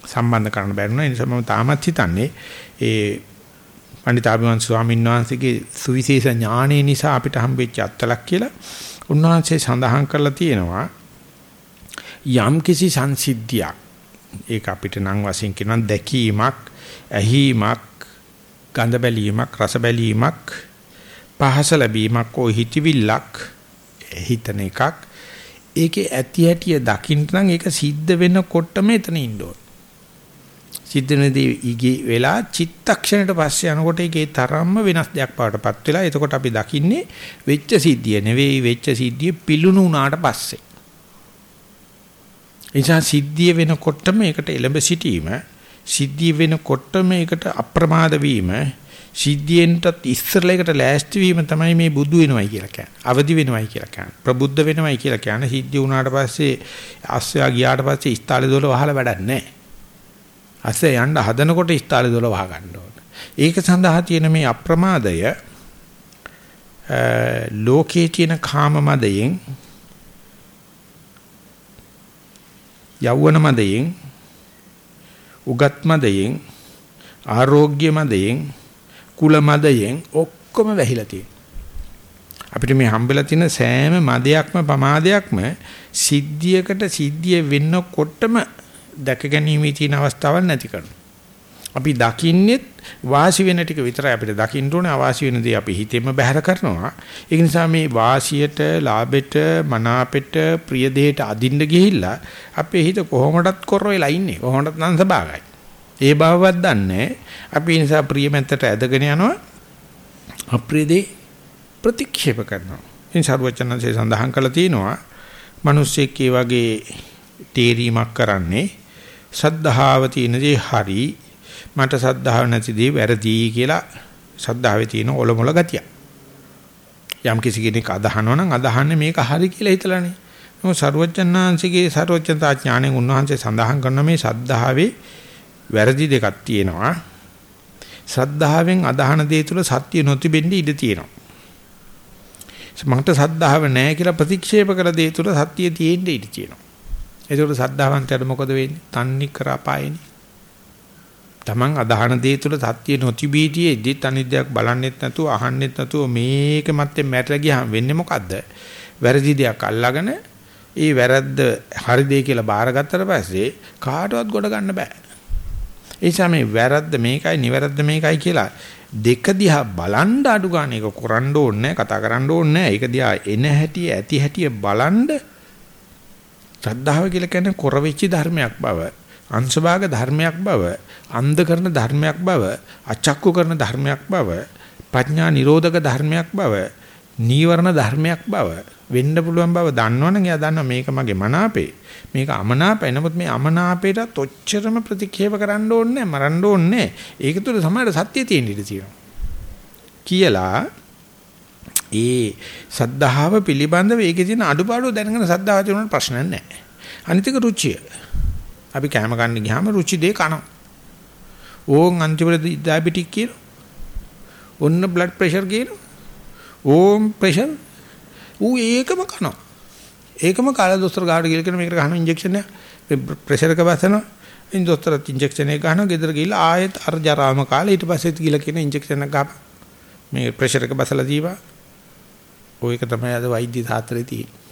සම්බන්ධ කරන්න බැරිුණා. ඒ නිසා මම තාමත් හිතන්නේ ඒ පණ්ඩිතාභිමන් ස්වාමීන් වහන්සේගේ සුවිශේෂ ඥාණය නිසා අපිට හම්බෙච්ච අත්ලක් කියලා උන්වහන්සේ සඳහන් කරලා තියෙනවා. යම් කිසි සංසිද්ධියක් ඒක අපිට නම් වශයෙන් කියනවා දැකීමක් ඇහිීමක් ගඳ බැලීමක් රස බැලීමක් පහස ලැබීමක් ඕ හිතවිල්ලක් හිතන එකක් ඒකේ ඇති හැටිය දකින්න නම් ඒක සිද්ධ වෙනකොටම එතන ඉන්න ඕන සිද්ධ වෙනදී ඊගේ වෙලා චිත්තක්ෂණයට පස්සේ යනකොට ඒකේ තරම්ම වෙනස් දෙයක් පාටපත් වෙලා එතකොට අපි දකින්නේ වෙච්ච සිද්ධිය නෙවෙයි වෙච්ච සිද්ධිය පිලුණු වුණාට පස්සේ නිසා සිද්ධිය වෙනකොටම ඒකට එළඹ සිටීම සිද්ධිය වෙනකොටම ඒකට අප්‍රමාද වීම සිද්ධියෙන්ටත් ඉස්සරලා ඒකට ලෑස්ති වීම තමයි මේ බුදු වෙනවයි කියලා කියන්නේ. අවදි වෙනවයි කියලා කියන්නේ. ප්‍රබුද්ධ වෙනවයි කියලා කියන්නේ. සිද්ධිය වුණාට පස්සේ අස්සයා ගියාට පස්සේ ඉස්තාලේ දොල වහලා වැඩක් නැහැ. අස්සේ යන්න හදනකොට ඉස්තාලේ දොල වහ ගන්න ඕන. ඒක සඳහා තියෙන මේ අප්‍රමාදය ලෝකේ තියෙන කාම මදයෙන් යෞවන මදයෙන් උගත් මදයෙන් ආරෝග්‍ය මදයෙන් කුල මදයෙන් ඔක්කොම වැහිලා තියෙනවා. අපිට මේ හම්බෙලා තියෙන සෑම මදයක්ම පමාදයක්ම සිද්ධියකට සිද්ධිය වෙන්නකොටම දැක ගැනීමේ තියෙන අවස්ථාවක් නැති කරනවා. අපි දකින්නෙත් වාසි වෙන ටික විතරයි අපිට දකින්න ඕනේ. අවාසි වෙන දේ අපි හිතෙම බැහැර කරනවා. ඒ නිසා මේ වාසියට ලාභෙට මනාපෙට ප්‍රිය දෙයට අදින්න ගිහිල්ලා අපේ හිත කොහොමඩත් කොර වෙලා ඉන්නේ? කොහොමඩත් නම් සබාගයි. ඒ බවවත් දන්නේ අපි ඒ නිසා ප්‍රිය මැත්තට ඇදගෙන යනවා. අප්‍රිය දේ ප්‍රතික්ෂේප කරනවා. ඉතින් සර්වචනන්සේ සඳහන් කළා තියෙනවා මිනිස්සෙක් ඒ වගේ තේරීමක් කරන්නේ සද්ධාව තියෙන දේ හරි මට සද්ධාව නැති දේ වැරදි කියලා සද්ධාවේ තියෙන ඔලොමොල ගතිය. යම් කිසි කෙනෙක් අදහනවා නම් අදහන්නේ මේක හරි කියලා හිතලානේ. මොකද ਸਰවඥාන්සේගේ ਸਰවඥතා ඥාණයෙන් උන්වහන්සේ සඳහන් කරන මේ සද්ධාවේ වැරදි දෙකක් තියෙනවා. සද්ධාවෙන් අදහන දේ තුල සත්‍ය නොතිබෙන්නේ ඉඩ තියෙනවා. මන්ට සද්ධාව නැහැ කියලා ප්‍රතික්ෂේප කළ දේ තුල සත්‍ය තියෙන්න ඉඩ තියෙනවා. ඒකට සද්ධාවන්තයට මොකද වෙන්නේ? තන්නේ කර අපායනේ. Taman අදහන දේ තුල සත්‍ය නොතිබීටියේදී අනිද්දයක් බලන්නෙත් නැතුව අහන්නෙත් නැතුව මේක මැත්තේ මැරලා ගියාම වෙන්නේ මොකද්ද? වැරදි දෙයක් අල්ලාගෙන ඒ වැරද්ද හරි දෙය කියලා බාරගත්තට පස්සේ කාටවත් ගොඩ ගන්න බෑ. ඒ නිසා මේ වැරද්ද මේකයි නිවැරද්ද මේකයි කියලා දෙක දිහා බලන් අඩු ගන්න එක කරන්න ඕනේ කතා කරන්න ඕනේ ඒක දිහා එන හැටි ඇති හැටි බලන් ශ්‍රද්ධාව කියලා කියන්නේ කොර වෙච්ච ධර්මයක් බව අංශභාග ධර්මයක් බව අන්ධ කරන ධර්මයක් බව අචක්කු කරන ධර්මයක් බව ප්‍රඥා නිරෝධක ධර්මයක් බව නීවරණ ධර්මයක් බව වෙන්න පුළුවන් බව දන්නවනම් එයා දන්නවා මේක මගේ මනාපේ. මේක අමනාපයි නමුත් මේ අමනාපේටත් ඔච්චරම ප්‍රතික්ෂේප කරන්න ඕනේ මරන්න ඕනේ ඒක තුළ සමහර සත්‍ය තියෙන ඉඩ තියෙනවා. කියලා ඒ සද්ධාව පිළිබඳව ඒකේ තියෙන අඩුපාඩු දැනගෙන සද්ධාව තියෙන ප්‍රශ්නයක් නැහැ. අනිතික රුචිය. අපි කැම ගන්න ගියාම රුචි දෙක කනවා. ඕන් අන්තිමට ඩයබටික් කියන ඔන්න බ්ලඩ් ප්‍රෙෂර් කියන ඕම් ප්‍රෙෂර් ඌ ඒකම කනවා. ඒකම කාලා දොස්තර ගාවට ගිහලා කියන මේකට ගහන ඉන්ජෙක්ෂන් එක ප්‍රෙෂර් එක බසනවා. ඉන් දොස්තරත් ඉන්ජෙක්ෂන් එක ගහනවා. ගෙදර ගිහලා ආයෙත් අර ජරාම කාලා ඊට පස්සෙත් ගිහලා කියන ඉන්ජෙක්ෂන් එක ගහපන්. මේ ප්‍රෙෂර් එක බසලා දීවා ඔය එක තමයි අද වෛද්‍ය ශාස්ත්‍රයේ තියෙන්නේ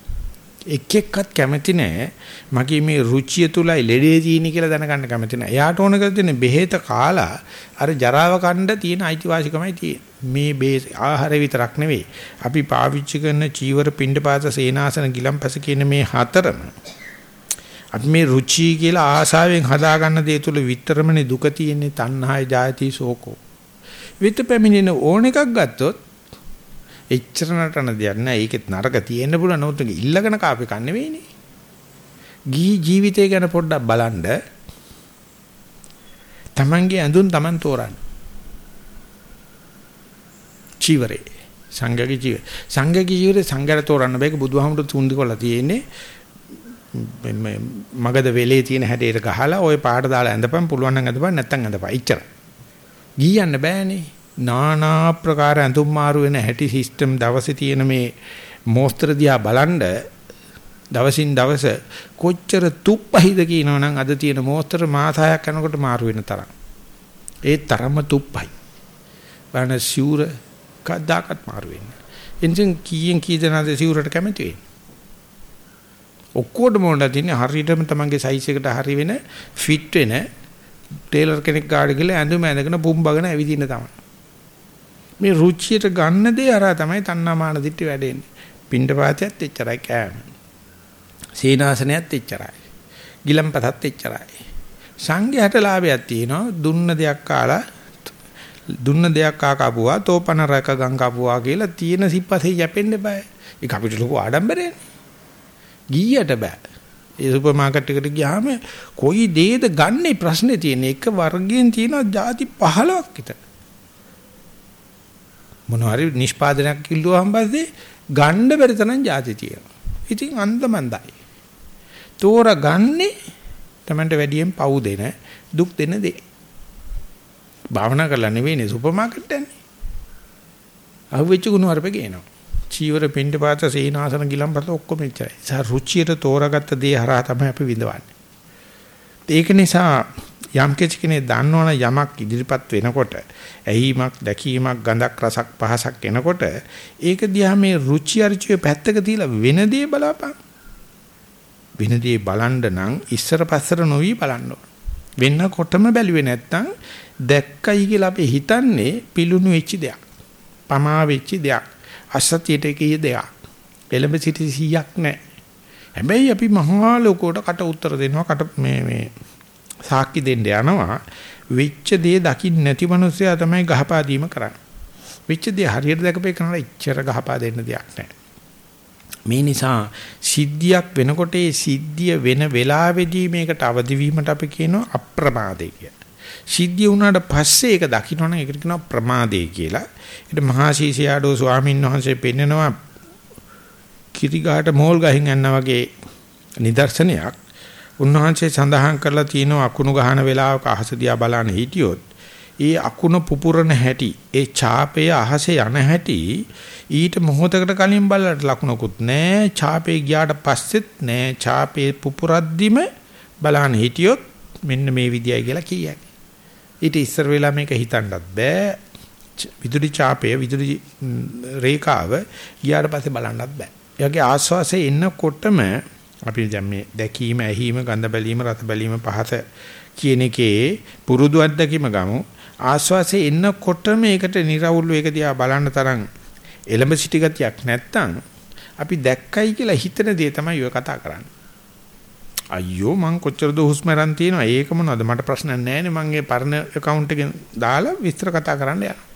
එක් එක්කත් කැමති නෑ මගේ මේ රුචිය තුලයි ලෙඩේ තියෙන කියලා දැනගන්න කැමති නෑ. එයාට ඕන කරලා තියෙන බෙහෙත කාලා අර ජරාව කණ්ඩ තියෙන අයිතිවාසිකමයි තියෙන්නේ. මේ බේ ආහාර විතරක් නෙවෙයි. අපි පාවිච්චි කරන චීවර පිණ්ඩපාත සේනාසන ගිලම්පස කියන මේ හතරම අපි මේ රුචි කියලා ආසාවෙන් හදාගන්න දේ තුල විතරමනේ දුක තියෙන්නේ තණ්හාය ජායති සෝකෝ. විත පැමිණෙන ඕන එකක් ගත්තොත් එච්චර නටන දෙයක් නෑ. ඒකෙත් නරක තියෙන්න පුළුවන්. නමුත් ඉල්ලගෙන කාපේ කන්නේ නෙවෙයිනේ. ගිහි ජීවිතය ගැන පොඩ්ඩක් බලන්න. Tamange ඇඳුම් Taman තෝරන්න. චීවරේ සංඝගේ ජීව සංඝගේ ජීවිතේ සංඝර තෝරන්න බෑක බුදුහාමුදුරු තුන්දි කොල්ල තියෙන්නේ මගද වෙලේ තියෙන හැඩයට ගහලා ওই පාට දාලා ඇඳපන් පුළුවන් නම් ඇඳපන් නැත්නම් ඇඳපන් ඉච්චර ගියන්න බෑනේ නානා ප්‍රකාර ඇඳුම් මාරු වෙන හැටි සිස්ටම් දවසේ තියෙන මේ මෝස්තර දිහා බලනද දවසින් දවස කොච්චර තුප්පහිද කියනවනම් අද තියෙන මෝස්තර මාස 6ක් යනකොට මාරු වෙන තරම්. ඒ තරම තුප්පයි වන සිවුර කද්දාකත් මාරු වෙන්නේ එනිසා කීයෙන් කී දෙනාද සිවුරට කැමති වෙන්නේ? ඔක්කොටම උඩ තියෙන හරියටම තමන්ගේ සයිස් එකට හරි වෙන ෆිට වෙන ටේලර් කෙනෙක් ගාඩ ගිහලා ඇඳුම ඇඳගෙන පුම්බගෙන ඇවිදින්න තමයි. මේ රුචියට ගන්න දේ අරා තමයි තණ්හාමාන දිට්ටි වැඩෙන්නේ. පින්ඩ පාතයත් එච්චරයි කෑම. සීනාසනයත් එච්චරයි. ගිලම්පතත් එච්චරයි. සංඝයාට ලාභයක් තියෙනවා දුන්න දෙයක් කාලා දුන්න දෙයක් කා කපුවා තෝපන රැක ගං කපුවා කියලා තියෙන සිප්පසේ යැපෙන්න බෑ. ඒක අපිට ලොකු ආඩම්බරයනේ. ගියට බෑ. ඒ සුපර් මාකට් එකට ගියාම කොයි දේද ගන්නෙ ප්‍රශ්නේ තියෙන එක වර්ගයෙන් තියෙනවා ಜಾති 15ක් විතර. මොනවා හරි නිෂ්පාදනයක් කිල්ලුවාන් පස්සේ ගන්න බැරි තරම් જાති තියෙනවා. ඉතින් අන්දමන්දයි. තෝරගන්නේ Tamanට වැඩියෙන් පව් දෙන දුක් දෙන දේ. භාවනා කරලා නෙවෙයිනේ සුපර් මාකට් යන්නේ. අහුවෙච්ච ගුණ වරපේ ගේනවා. චීවර පින්ඩ පාත සීනාසන ගිලම්පත ඔක්කොම එච්චරයි. සා රුචියට තෝරාගත්ත දේ හරහා තමයි අපි විඳවන්නේ. ඒක නිසා යම් කෙනෙක් දන්නවනම් යමක් ඉදිරිපත් වෙනකොට ඇහිීමක් දැකීමක් ගඳක් රසක් පහසක් එනකොට ඒක දිහා මේ රුචි අරුචිය පැත්තක තියලා වෙන දේ බලාපන්. වෙන දේ බලන්න නම් ඉස්සර පස්සර නොවි බලන්න ඕන. වෙන්නකොටම බැලුවේ නැත්තම් දැක්කයි කියලා අපි හිතන්නේ පිලුණු වෙච්ච දෙයක්. පමා වෙච්ච දෙයක්. අසතියට කීය දෙයක්. එළඹ සිටි 100ක් නැහැ. හැබැයි අපි මහා ලෝකෝට කට උත්තර දෙනවා කට මේ මේ සාක්ෂි දෙන්න යනවා වෙච්ච දේ දකින්න නැති මිනිස්සයා තමයි ගහපා දීම කරන්නේ. වෙච්ච දේ හරියට දැකපේ කරනවා ඉච්චර ගහපා දෙන්න දෙයක් නැහැ. මේ නිසා සිද්ධියක් වෙනකොට ඒ සිද්ධිය වෙන වෙලාවෙදී මේකට අවදි වීමට අපි කියනවා අප්‍රමාදේ කියලා. සිද්ධිය වුණාට පස්සේ ඒක දකින්නවනම් ඒකට කියනවා ප්‍රමාදේ කියලා. ඒකට මහා ශීෂයාඩෝ ස්වාමීන් වහන්සේ පෙන්නනවා කිරිගාට මෝල් ගහින් යනවා වගේ නිදර්ශනයක් උන්වහන්සේ සඳහන් කරලා තියෙනවා අකුණු ගහන වෙලාවක අහස දිහා බලන හිටියොත් ඒ අකුණ පුපුරන හැටි ඒ ඡාපය අහසේ යන හැටි ඊට මොහොතකට කලින් බලලට ලකුණකුත් නැහැ ඡාපේ ගියාට පස්සෙත් නැහැ ඡාපේ පුපුරද්දිම බලන හිටියොත් මෙන්න මේ විදියයි කියලා කියයි. ඊට ඉස්සර වෙලා මේක හිතන්නත් බෑ. විදුලි ඡාපය විදුලි රේඛාව ගියාට පස්සේ බලන්නත් බෑ. එයාගේ ආස්වාසේ එන්නකොටම අපි දැන් මේ දැකීම, ඇහිීම, ගඳ බැලීම, රස බැලීම පහත කියන එකේ පුරුදු අත්දැකීම ගමු. ආස්වාසේ එන්නකොට මේකට निराවුල් ඒක දිහා බලන්න තරම් එලඹ සිටි ගතියක් නැත්තම් අපි දැක්කයි කියලා හිතන දේ තමයි ඔය කතා කරන්නේ. අයියෝ මං කොච්චරද හුස්ම රන් තියනවා ඒක මොනවද මට ප්‍රශ්න නැහැ නේ මං ඒ පරණ account එකෙන් දාලා විස්තර කතා කරන්න යනවා.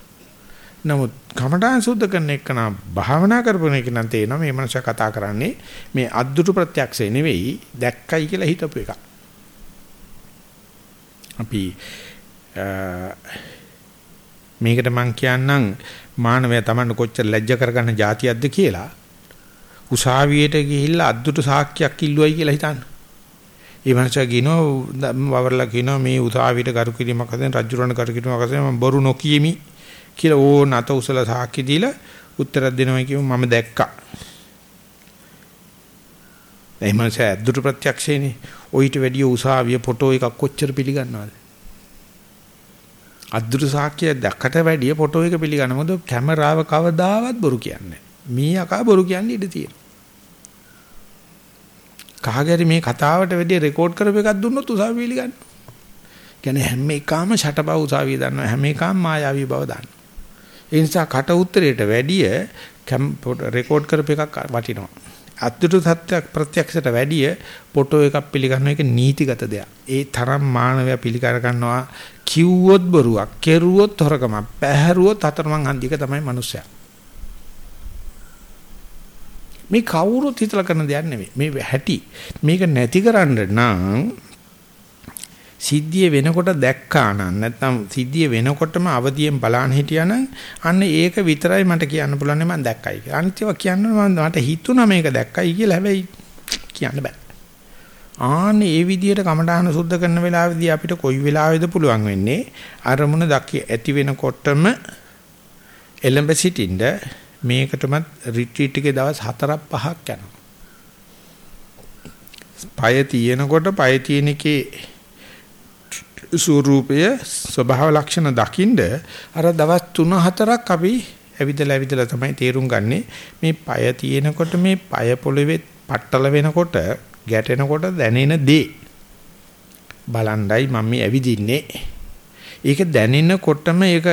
නමුත් කමඨාන් සුද්ධ කරන එක නම් භාවනා කරපුන එක නම් තේනවා මේ මනුස්සයා කතා කරන්නේ මේ අද්දුටු ප්‍රත්‍යක්ෂේ නෙවෙයි දැක්කයි කියලා හිතපු එක. අපි මේකට මං කියන්නම් මානවයා Taman කොච්චර ලැජ්ජ කරගන්න જાතියක්ද කියලා උසාවියට ගිහිල්ලා අද්දුටු සාක්කියක් ඉල්ලුවයි කියලා හිතන්න. ඒ මනුස්සයා කියනවා වවරලා කියනවා මේ උසාවියට කරු කිරීමක් හදන රජුරණ කරු කිරීමක් හදන මම බොරු නොකියමි කියලා ඕන අත උසලා සාක්ෂි දීලා උත්තර දෙනවා කියමු මම දැක්කා. එයිමස අද්දුට ප්‍රත්‍යක්ෂේනේ. ඔయిత වැඩිය උසාවිය ෆොටෝ එකක් කොච්චර පිළිගන්නවද? අද්දුට සාක්ෂිය දැක්කට වැඩිය ෆොටෝ එක පිළිගන්න මොකද කැමරාව කවදාවත් බොරු කියන්නේ මේ අකා බොරු කියන්නේ ඉඩ තියෙනවා. කහගැරි මේ කතාවට වැඩිය රෙකෝඩ් කරපු එකක් දුන්නොත් උසාවිය පිළිගන්න. කියන්නේ හැම එකම ෂටබව උසාවිය දන්නවා හැම එකම මායාවී බව දන්නවා. ඒ නිසා කට උත්තරයට වැඩිය රෙකෝඩ් කරපු එකක් වටිනවා. අද්දුටු සත්‍ය ප්‍රත්‍යක්ෂයට වැඩිය ෆොටෝ එකක් පිළිගන්න එක නීතිගත දෙයක්. ඒ තරම් මානවයා පිළිකර ගන්නවා කිව්වොත් බොරුවක්, කෙරුවොත් හොරකමක්, පැහැරුවොත් අතරමං හන්දික තමයි මිනිස්සයා. මේ කවුරුත් හිතලා කරන දෙයක් නෙමෙයි. මේ හැටි. මේක නැති කරන්න නම් සිද්ධිය වෙනකොට දැක්කා නම් නැත්නම් සිද්ධිය වෙනකොටම අවදියෙන් බලන්න හිටියානම් අන්න ඒක විතරයි මට කියන්න පුළුවන් මම දැක්කයි කියලා. අනිත් ඒවා කියන්න මට හිතුණා මේක දැක්කයි කියලා හැබැයි කියන්න බෑ. ආන්න ඒ විදිහට කමඩහන සුද්ධ කරන වෙලාවේදී අපිට කොයි වෙලාවෙද පුළුවන් වෙන්නේ අරමුණ දකි ඇති වෙනකොටම එලඹ සිටින්න මේකටමත් රිට්‍රීට් එකේ දවස් 4ක් 5ක් යනවා. පය තියෙනකොට පය තියෙන එකේ ස්වરૂපය ස්වභාව ලක්ෂණ දකින්ද අර දවස් 3-4ක් අපි ඇවිදලා ඇවිදලා තමයි තේරුම් ගන්නේ. මේ পায় තියෙනකොට මේ পায় පොළවේ පట్టල වෙනකොට ගැටෙනකොට දැනෙන දේ. බලණ්ඩයි මම ඇවිදින්නේ. ඒක දැනෙනකොටම ඒක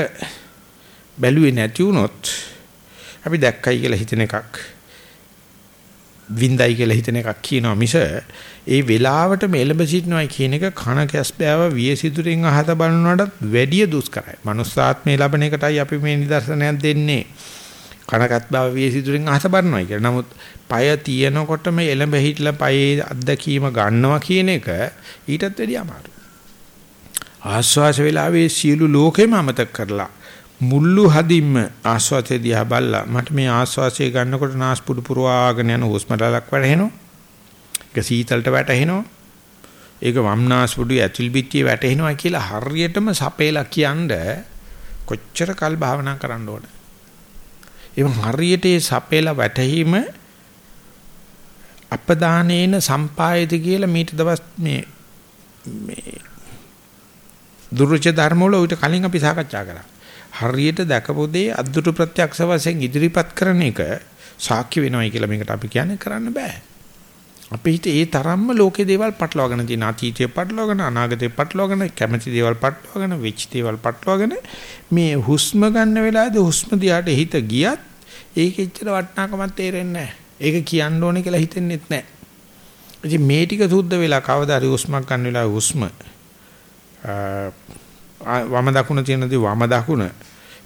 බැලුවේ නැති වුණොත් අපි දැක්කයි කියලා හිතන එකක් වින්දයි කියලා හිතන එකක් කියනවා මිස ඒ වෙලාවට මෙලඹ සිටිනවා කියන එක කන කැස්බෑව වියසිතුරෙන් අහත බලනවටත් වැඩිය දුෂ්කරයි. මනුස්සාත්මය ලැබෙන එකටයි අපි මේ නිදර්ශනයක් දෙන්නේ. කනකත් බව වියසිතුරෙන් අහස බලනවා කියලා. නමුත් পায় තියෙනකොටම එළඹ හිටලා পায়ේ අත්දැකීම ගන්නවා කියන එක ඊටත් වැඩිය අමාරුයි. ආස්වාස වේලාවේ සියලු ලෝකෙම අමතක කරලා මුල්ලු හදින්ම ආස්වාසය දිහා බැලලා මට මේ ආස්වාසය ගන්නකොට නාස්පුඩු පුරවාගෙන යන හොස්මරලක් වැඩ හෙනවා. ඒක සීතලට වැටහෙනවා. ඒක වම්නාස්පුඩු ඇතුල් පිටියේ වැටෙනවා කියලා හරියටම සපේලා කියනද කොච්චර කල් භාවනා කරන්න ඕන. ඒ හරියට ඒ සපේලා වැටහීම අපදානේන සම්පායති කියලා මීට දවස් මේ මේ දුර්ච ධර්ම වල ඌට කලින් අපි සාකච්ඡා කරා. හරියට දැකපු දේ අද්දුරු ප්‍රත්‍යක්ෂ වශයෙන් ඉදිරිපත් කරන එක සාක්ෂි වෙනවයි කියලා මේකට අපි කියන්නේ කරන්න බෑ. අපේ හිතේ ඒ තරම්ම ලෝකේ දේවල් පටලවාගෙන තියෙන අතීතය පටලවාගෙන අනාගතය පටලවාගෙන කැමැති දේවල් පටලවාගෙන වෙච්ච දේවල් පටලවාගෙන මේ හුස්ම ගන්න වෙලාවේදී හුස්ම දිහාට හිත ගියත් ඒක එච්චර වටිනාකමක් තේරෙන්නේ නැහැ. ඒක කියන්න ඕනේ කියලා හිතෙන්නෙත් නැහැ. ඉතින් මේ ටික සුද්ධ වෙලා කවදා හරි හුස්මක් ගන්න වෙලාවේ හුස්ම වම දකුණ තියෙනදී වම දකුණ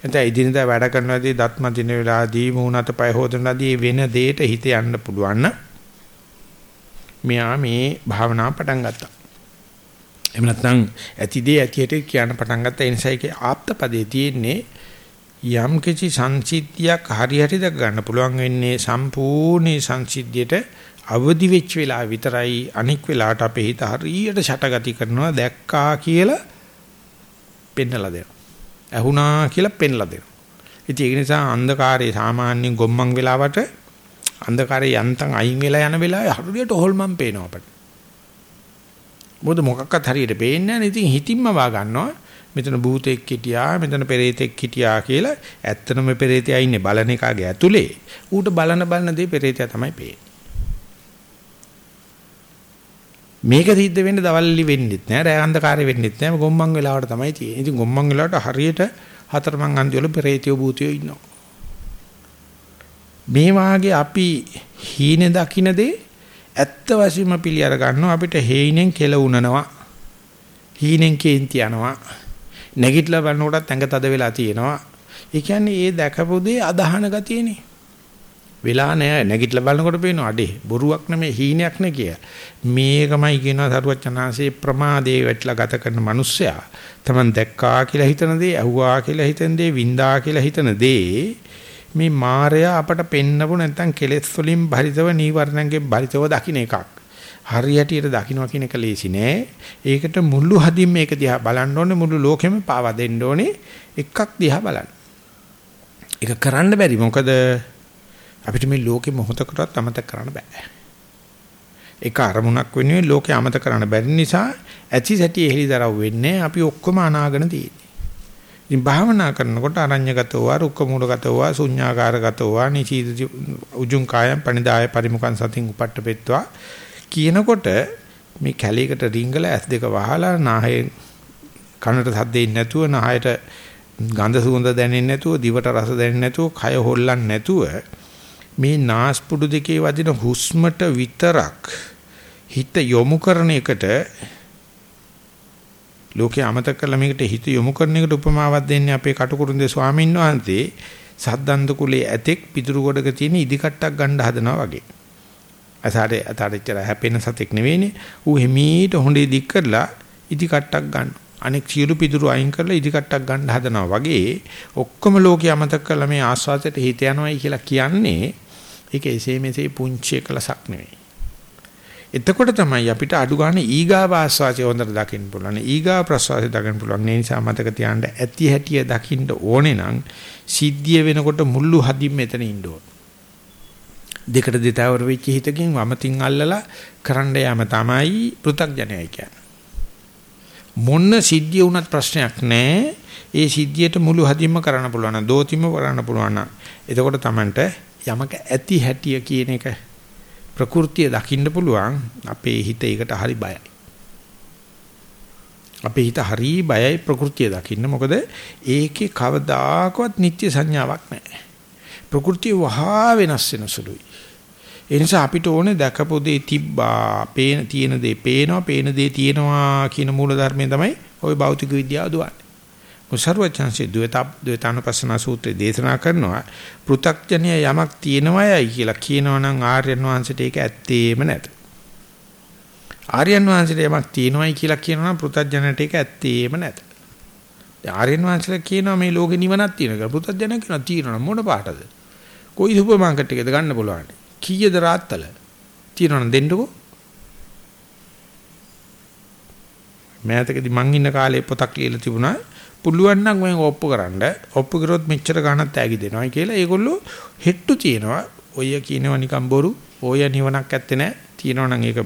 එතන ඉදිනදා වැඩ කරනවාදී දත්ම දින වෙලාදී මූණත පය හොදනවාදී වෙන දෙයකට හිත යන්න පුළුවන් නම් මෙයා මේ භාවනාව පටන් ගත්තා. එහෙම නැත්නම් ඇතිදී ඇතියට කියන්න පටන් ගත්තා. ඒ නිසා ඒකේ ආප්තපදේ තියෙන්නේ යම් කිසි සංසිද්ධියක් හරියට දක ගන්න පුළුවන් වෙන්නේ සම්පූර්ණ සංසිද්ධියට අවදි වෙච්ච වෙලාව විතරයි අනික් වෙලාවට අපේ හිත හරියට ෂටගති කරනවා දැක්කා කියලා පෙන්නලා දෙනවා. ඇහුණා කියලා පෙන්ලා දෙනවා. ඉතින් ඒක නිසා අන්ධකාරයේ සාමාන්‍ය ගොම්මන් වෙලාවට අන්ධකාරයේ යන්තම් අයින් වෙලා යන වෙලාවේ හරියට හොල්මන් පේනවා අපට. මොකද මොකක්වත් හරියට පේන්නේ නැහැ. ඉතින් හිතින්ම වා ගන්නවා. මෙතන භූතෙක් හිටියා, මෙතන පෙරේතෙක් හිටියා කියලා. ඇත්තනම පෙරේතයා ඉන්නේ බලන එකාගේ ඇතුලේ. ඌට බලන බලන දේ පෙරේතයා තමයි පේන්නේ. මේක සිද්ධ වෙන්න දවල්ලි වෙන්නෙත් නෑ රෑ අන්ධකාරය වෙන්නෙත් නෑ ගොම්මන් වෙලාවට තමයි තියෙන්නේ. ඉතින් ගොම්මන් වෙලාවට හරියට හතරමං අන්ති වල පෙරේතයෝ භූතයෝ ඉන්නවා. මේ වාගේ අපි හීනේ දකින්න දේ ඇත්ත වශයෙන්ම පිළි අර ගන්නවා අපිට හේිනෙන් කෙල උනනවා. හීනෙන් කේන්ති යනවා. නැගිටලා බලනකොටත් ඇඟ තද වෙලා තියෙනවා. ඒ කියන්නේ ඒ දැකපු දේ අදහන ගතියනේ. වෙලා නෑ නැගිටලා බලනකොට පේනවා අඩේ බොරුවක් නෙමෙයි හීනයක් නේ කිය. මේකමයි කියනවා සරුවචනාංශේ ප්‍රමාදේ වැටලා ගත කරන මිනිස්සයා. Taman දැක්කා කියලා හිතන දේ, ඇහුවා කියලා හිතන දේ, වින්දා කියලා හිතන දේ මේ මායя අපට පෙන්නපු නැත්නම් කෙලෙස් වලින් බරිතව නීවරණයෙන් බරිතව දකින්න එකක්. හරියටියට දකින්න කියන එක ලේසි නෑ. ඒකට මුළු හදින් මේක දිහා බලන්න ඕනේ මුළු ලෝකෙම පාවා දෙන්න ඕනේ එකක් දිහා බලන්න. ඒක කරන්න බැරි මොකද අපිට මේ ලෝකෙ මොහොතකටවත් අමතක කරන්න බෑ. ඒක අරමුණක් වෙනුවෙන් ලෝකෙ අමතක කරන්න බැරි නිසා ඇති සැටි එහෙලිදරව් වෙන්නේ අපි ඔක්කොම අනාගෙන තියෙන්නේ. ඉතින් භාවනා කරනකොට අරඤ්‍යගතව රුක්ක මූලගතව ශුඤ්ඤාකාරගතව නිචීද උජුං කායම් පනිදාය පරිමුඛං සතින් උපට්ඨපෙත්වා කියනකොට මේ කැලේකට රිංගල ඇස් දෙක වහලා නාහේ කනට සද්දෙන්නේ නැතුව නාහයට ගඳ සුවඳ දැනෙන්නේ නැතුව දිවට රස දැනෙන්නේ නැතුව කය හොල්ලන්නේ නැතුව මේ නාස්පුඩු දෙකේ වදින හුස්මට විතරක් හිත යොමු කරන එකට ලෝකේ අමතක කරලා මේකට හිත යොමු කරන එකට උපමාවක් දෙන්නේ අපේ කටුකුරුන්දේ ස්වාමීන් වහන්සේ සද්දන්ත කුලේ ඇතෙක් පිටුරු ගොඩක තියෙන ඉදිකට්ටක් ගන්න හදනවා වගේ. අසාරේ අතාරිච්චර හැපෙන සතෙක් නෙවෙයිනේ. ඌ හිමීට හොඬේ දික් කරලා ඉදිකට්ටක් ගන්න. අනෙක් සියලු පිටුරු අයින් කරලා ඉදිකට්ටක් ගන්න හදනවා වගේ ඔක්කොම ලෝකේ අමතක කරලා මේ ආස්වාදයට හිත යනවායි කියලා කියන්නේ ඒක එසේ මෙසේ පුංචි එකලසක් නෙවෙයි. එතකොට තමයි අපිට අඩු ගන්න ඊගාව ආස්වාසිය හොඳට දකින්න පුළුවන්. ඊගා ප්‍රසවාසය දකින්න පුළුවන්. ඒ නිසා මතක තියාගන්න ඇති හැටිය දකින්න ඕනේ නම් සිද්ධිය වෙනකොට මුල්ලු හදින් මෙතන ඉන්න ඕන. දෙකට දෙතවර වෙච්ච හිතකින් වමතින් අල්ලලා කරන්න යාම තමයි පෘ탁ජනයයි කියන්නේ. මොන සිද්ධිය වුණත් ප්‍රශ්නයක් නැහැ. ඒ සිද්ධියට මුළු හදින්ම කරන්න පුළුවන්. දෝතිම කරන්න පුළුවන්. එතකොට Tamanට යමක ඇති හැටිය කියන එක ප්‍රകෘතිය දකින්න පුළුවන් අපේ හිත ඒකට හරි බයයි. අපේ හිත හරි බයයි ප්‍රകൃතිය දකින්න. මොකද ඒකේ කවදාකවත් නිත්‍ය සංඥාවක් නැහැ. ප්‍රകൃතිය වහා වෙනස් වෙන සුළුයි. ඒ නිසා අපිට ඕනේ දැකපු දේ තිබ්බා, පේන තියෙන දේ පේනවා, පේන දේ තියෙනවා කියන මූල ධර්මයෙන් තමයි ওই භෞතික විද්‍යාව දුවන්නේ. උසරුවචන්සේ ද්වේතානුපස්සන සූත්‍රය දේශනා කරනවා පෘ탁ජනය යමක් තියෙනවයයි කියලා කියනවනම් ආර්යයන් වහන්සේට ඒක ඇත්තේම නැත. ආර්යයන් වහන්සේට යමක් තියෙනවයි කියලා කියනවනම් පෘ탁ජනයට ඒක ඇත්තේම නැත. ආර්යයන් වහන්සේලා කියනවා මේ ලෝකෙ නිවනක් තියෙනවා. පෘ탁ජන කියනවා තියෙනවනම් මොන පාටද? කොයි සුපර් මාකට් එකේද ගන්න පුළුවන්? කීයද රාත්තල? තියෙනවනම් දෙන්නකෝ. මෑතකදී මං ඉන්න කාලේ පොතක් ලියලා තිබුණා පුළුවන් නම් මම ඔප්පු කරන්න ඔප්පු කරොත් මෙච්චර ගණන් තෑගි දෙනවා කියලා ඒගොල්ලෝ හෙට්ටු තියනවා ඔය කියනවා නිකන් බොරු ඔය නිවනක් ඇත්තේ නැහැ තියනවා නම් ඒක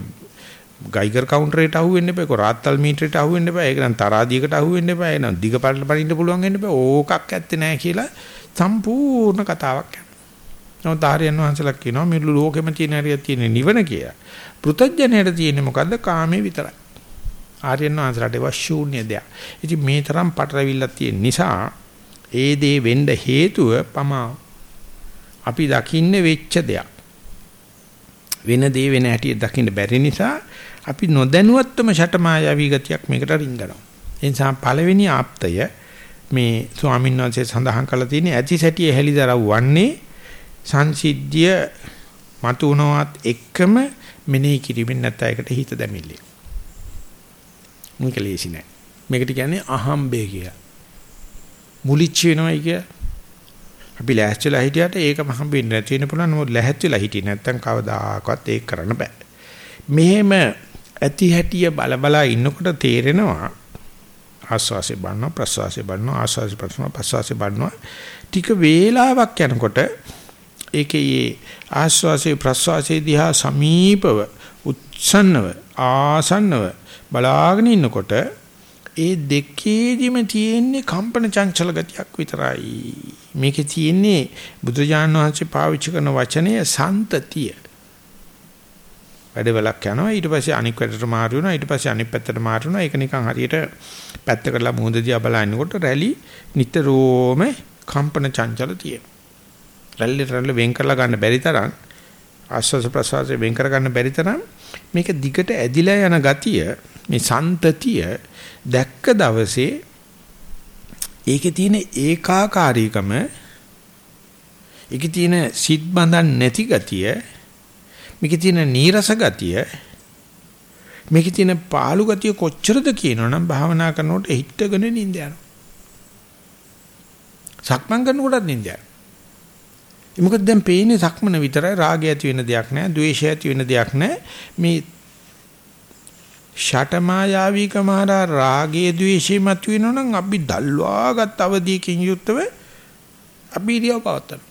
ගයිගර් කවුන්ටරේට අහු වෙන්න එපා. ඒක රාත්තල් මීටරේට අහු වෙන්න එපා. ඒක නම් තරාදියකට අහු වෙන්න එපා. එනම් දිග පාරට පනින්න පුළුවන් වෙන්න එපා. ඕකක් ඇත්තේ නැහැ කියලා සම්පූර්ණ කතාවක් යනවා. නමුත් ආර්යයන් වහන්සේලා කියනවා මේ ලෝකෙම තියෙන හරියක් තියෙන නිවන කියලා. පෘතජ්ජනයට තියෙන්නේ මොකද්ද? කාමේ විතරයි. ආර්යයන් වහන්සේලාට ඒවා ශූන්‍ය දෙයක්. ඉතින් මේ තරම් පටලවිල්ලක් තියෙන නිසා ඒ දේ වෙන්න හේතුව පමා අපි දකින්නේ වෙච්ච දෙයක්. වෙන දේ වෙන හැටි දකින්න බැරි නිසා අපි නොදැනුවත්වම ෂටමායාවී ගතියක් මේකට රිංගනවා. ඒ නිසා පළවෙනි ආප්තය මේ ස්වාමීන් වහන්සේ සඳහන් කළා තියෙන්නේ ඇති සැටිය හැලිදරව් වන්නේ සංසිද්ධිය මතු වුණවත් එක්කම මෙනෙහි කිරීමෙන් නැත්නම් ඒකට හිත දැමිල්ලේ. මේක ලේසි නෑ. මේකට කියන්නේ අහම්බේ කියලා. මුලිච්ච වෙනවයි කිය. අපි ලෑස්තිලා හිටියට ඒකම හම්බෙන්නේ නැති වෙන පුළුවන්. නමුත් ලැහැත්තිලා හිටියේ නැත්නම් කවදාකවත් ඒක කරන්න බෑ. මෙහෙම ඇති හැටිය බල බලා ඉන්නකොට තේරෙනවා ආස්වාසේ බලනවා ප්‍රසවාසේ බලනවා ආස්වාසේ ප්‍රසවාස ප්‍රසවාසේ බලනවා ටික වේලාවක් යනකොට ඒකේ ආස්වාසේ ප්‍රසවාසේ දිහා සමීපව උත්සන්නව ආසන්නව බලාගෙන ඉන්නකොට ඒ දෙකේදිම තියෙන්නේ කම්පන චංචල ගතියක් විතරයි. මේකේ තියෙන්නේ බුදුජාණන් වහන්සේ පාවිච්චි කරන වචනය සන්තතිය. වැඩවලක් යනවා ඊට පස්සේ අනික් පැත්තට මාරු වෙනවා ඊට පස්සේ අනිත් පැත්තට මාරු වෙනවා ඒක නිකන් හරියට පැත්ත කරලා මුහුද දිහා බලනකොට රැලි නිතරම කම්පන චංචල තියෙනවා. රැලි රැලි වෙන් කරලා ගන්න බැරි තරම් ආස්වාස ප්‍රසවාසයෙන් වෙන් කර ගන්න බැරි තරම් මේක දිගට ඇදිලා යන ගතිය මේ සන්තතිය දැක්ක දවසේ ඒකේ තියෙන ඒකාකාරීකම ඒකේ තියෙන සිත් බඳන් නැති ගතිය මේකේ තියෙන නීරස ගතිය මේකේ තියෙන පාළු ගතිය කොච්චරද කියනවනම් භාවනා කරනකොට හිටගෙන නිඳ යනවා. සක්මන් කරනකොටත් නිඳ යනවා. මොකද දැන් පේන්නේ සක්මන විතරයි රාගය ඇති වෙන දෙයක් නෑ ද්වේෂය ඇති වෙන දෙයක් නෑ. මේ ෂටමායාවිකම හරහා රාගයේ ද්වේෂය මතුවෙනවා නම් අපි දල්වාගත් අවදීකින් යුක්තව අපි ඉරියව් පවත්තන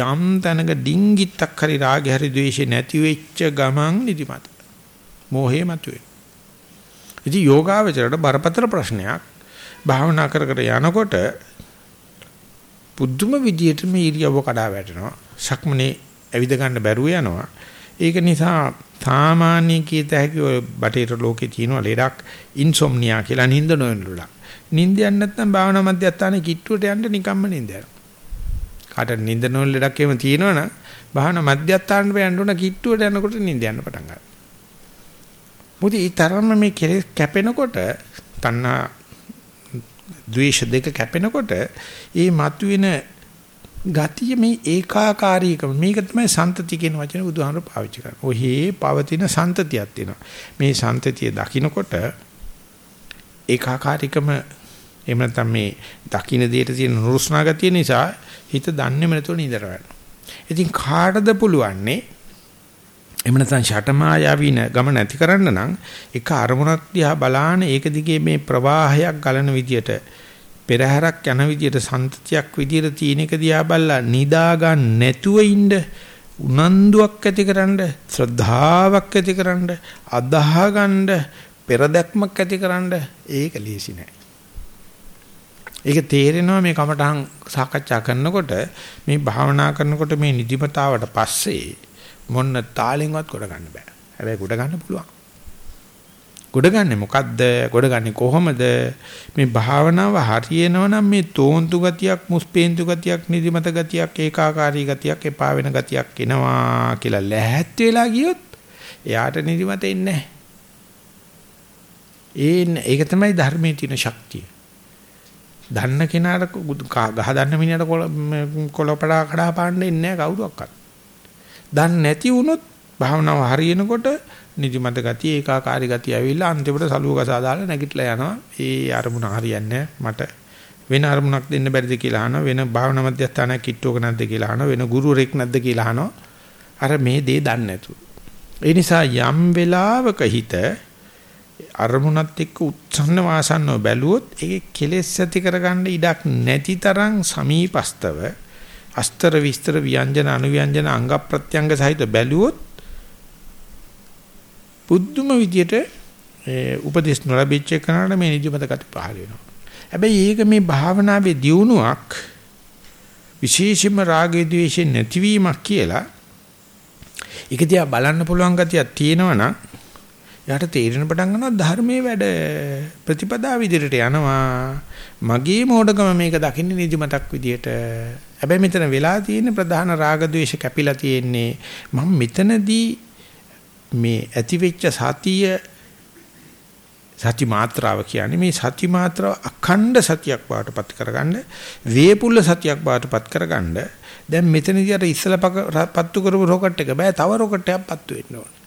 යම් තැනක ඩිංගිත්තක් හරි රාගය හරි ද්වේෂය නැති වෙච්ච ගමන් නිදිමත. මෝහය මතුවේ ඉතින් යෝගාවචරයට බරපතල ප්‍රශ්නයක්. භාවනා කර කර යනකොට පුදුම විදියට මේ ඉරියව්ව කඩා වැටෙනවා. සක්මනේ ඇවිද ගන්න බැරුව යනවා. ඒක නිසා සාමාන්‍ය කීත හැකි ඔය බටේර ලෝකේ තියෙන ලෙඩක් ඉන්සොම්නියා කියලා නිින්ද නොවන ලෙඩක්. නිින්ද යන්නේ නැත්නම් භාවනා මධ්‍යස්ථානේ කිට්ටුවට යන්න නිකම්ම නිින්ද යනවා. කාට නිින්ද නොවන ලෙඩක් එහෙම තියෙනවනම් භාවනා මධ්‍යස්ථානට යන්න ඕන කිට්ටුවට යනකොට නිින්ද යන්න පටන් ගන්නවා. මොකද ඊ තරම්ම මේ කෙලෙස් කැපෙනකොට තණ්හා ද්වේෂ දෙක කැපෙනකොට ඒ මතුවෙන ගතිය මේ ඒකාකාරීකම මේක තමයි සන්තති කියන වචනේ බුදුහාමර පාවිච්චි කරන්නේ. ඔහේ පවතින සන්තතියක් තියෙනවා. මේ සන්තතිය දකින්නකොට ඒකාකාරීකම එහෙම නැත්නම් මේ දකින්න දෙයට තියෙන නුරුස්නා ගතිය නිසා හිත දන්නේම නැතුව නිදර වෙනවා. ඉතින් කාටද පුළුවන්නේ එහෙම නැත්නම් ෂටමායාවින ගම නැති කරන්න නම් එක අරමුණක් දිහා බලාන ඒක දිගේ මේ ප්‍රවාහයක් ගලන විදියට පෙරහැරක් යන විදියට සන්තතියක් විදියට තියෙන එක දිහා බලලා නිදා ගන්න නැතුව ඉන්න උනන්දුවක් ඇතිකරනද ශ්‍රද්ධාවක් ඇතිකරනද අදාහ ගන්න පෙරදැක්මක් ඇතිකරනද ඒක ලීසි නෑ. ඒක තේරෙනවා මේ කමටහන් සාකච්ඡා කරනකොට මේ භාවනා කරනකොට මේ නිදිමතාවට පස්සේ මොන්න තාලෙන්වත් කොට ගන්න බෑ. හැබැයි කොට ගන්න පුළුවන්. ගොඩගන්නේ මොකද්ද? ගොඩගන්නේ කොහොමද? මේ භාවනාව හරියනවා නම් මේ තෝන්තු ගතියක්, මුස්පේන්තු ගතියක්, නිදිමත ගතියක්, ඒකාකාරී ගතියක්, එපා වෙන ගතියක් එනවා කියලා ලැහැත් වෙලා ගියොත් එයාට නිදිමත එන්නේ නැහැ. ඒක තමයි ධර්මයේ තියෙන ශක්තිය. දන්න කෙනාට ගහ දන්න මිනිහට කොළපඩා කඩා පාන්නේ නැහැ කවුරුවක්වත්. දන්නේ නැති වුණොත් භාවනාව හරියනකොට නිදිමත ගතිය ඒකාකාරී ගතිය ඇවිල්ලා අන්තිමට සලුව ගසා දාලා නැගිටලා යනවා. ඒ අරමුණ හරියන්නේ මට වෙන අරමුණක් දෙන්න බැරිද කියලා අහනවා. වෙන භාවනා මධ්‍යස්ථානයක් කිට්ටුවක නැද්ද කියලා අහනවා. වෙන ගුරුවරෙක් නැද්ද කියලා අහනවා. අර මේ දේ දන්නේ නැතුව. ඒ නිසා යම් වෙලාවක හිත අරමුණත් එක්ක උත්සන්න වාසන්නව බැලුවොත් ඒකේ කෙලෙස් ඇති කරගන්න ඉඩක් නැති තරම් සමීපස්තව අස්තර විස්තර ව්‍යංජන අනුව්‍යංජන අංග ප්‍රත්‍යංග සහිත බැලුවොත් බුද්ධම විදියට උපදේශ නොලැබිච්ච කෙනාට මේ නිදිමත ගති පහළ වෙනවා. හැබැයි ඒක මේ භාවනාවේ දියුණුවක් විශේෂයෙන්ම රාගය ද්වේෂය නැතිවීමක් කියලා ඒක දිහා බලන්න පුළුවන් ගතියක් තියෙනවා නම් යාට තේරෙන පටන් ගන්නවා ධර්මයේ වැඩ ප්‍රතිපදා විදිහට යනවා. මගේ මෝඩකම මේක දකින්නේ නිදිමතක් විදියට. හැබැයි මෙතන වෙලා තියෙන ප්‍රධාන රාග ద్వේෂ කැපිලා තියෙන්නේ. මම මෙතනදී මේ ඇතිවෙච්ච සතිය සති මාත්‍රාව කියන්නේ මේ සති මාත්‍රාව අඛණ්ඩ සතියක් බාටපත් කරගන්න වේපුල්ල සතියක් බාටපත් කරගන්න. දැන් මෙතනදී අර ඉස්සලා පත්තු කරපු රොකට් එක බෑ. තව රොකට් එකක් පත්තු වෙන්න ඕනේ.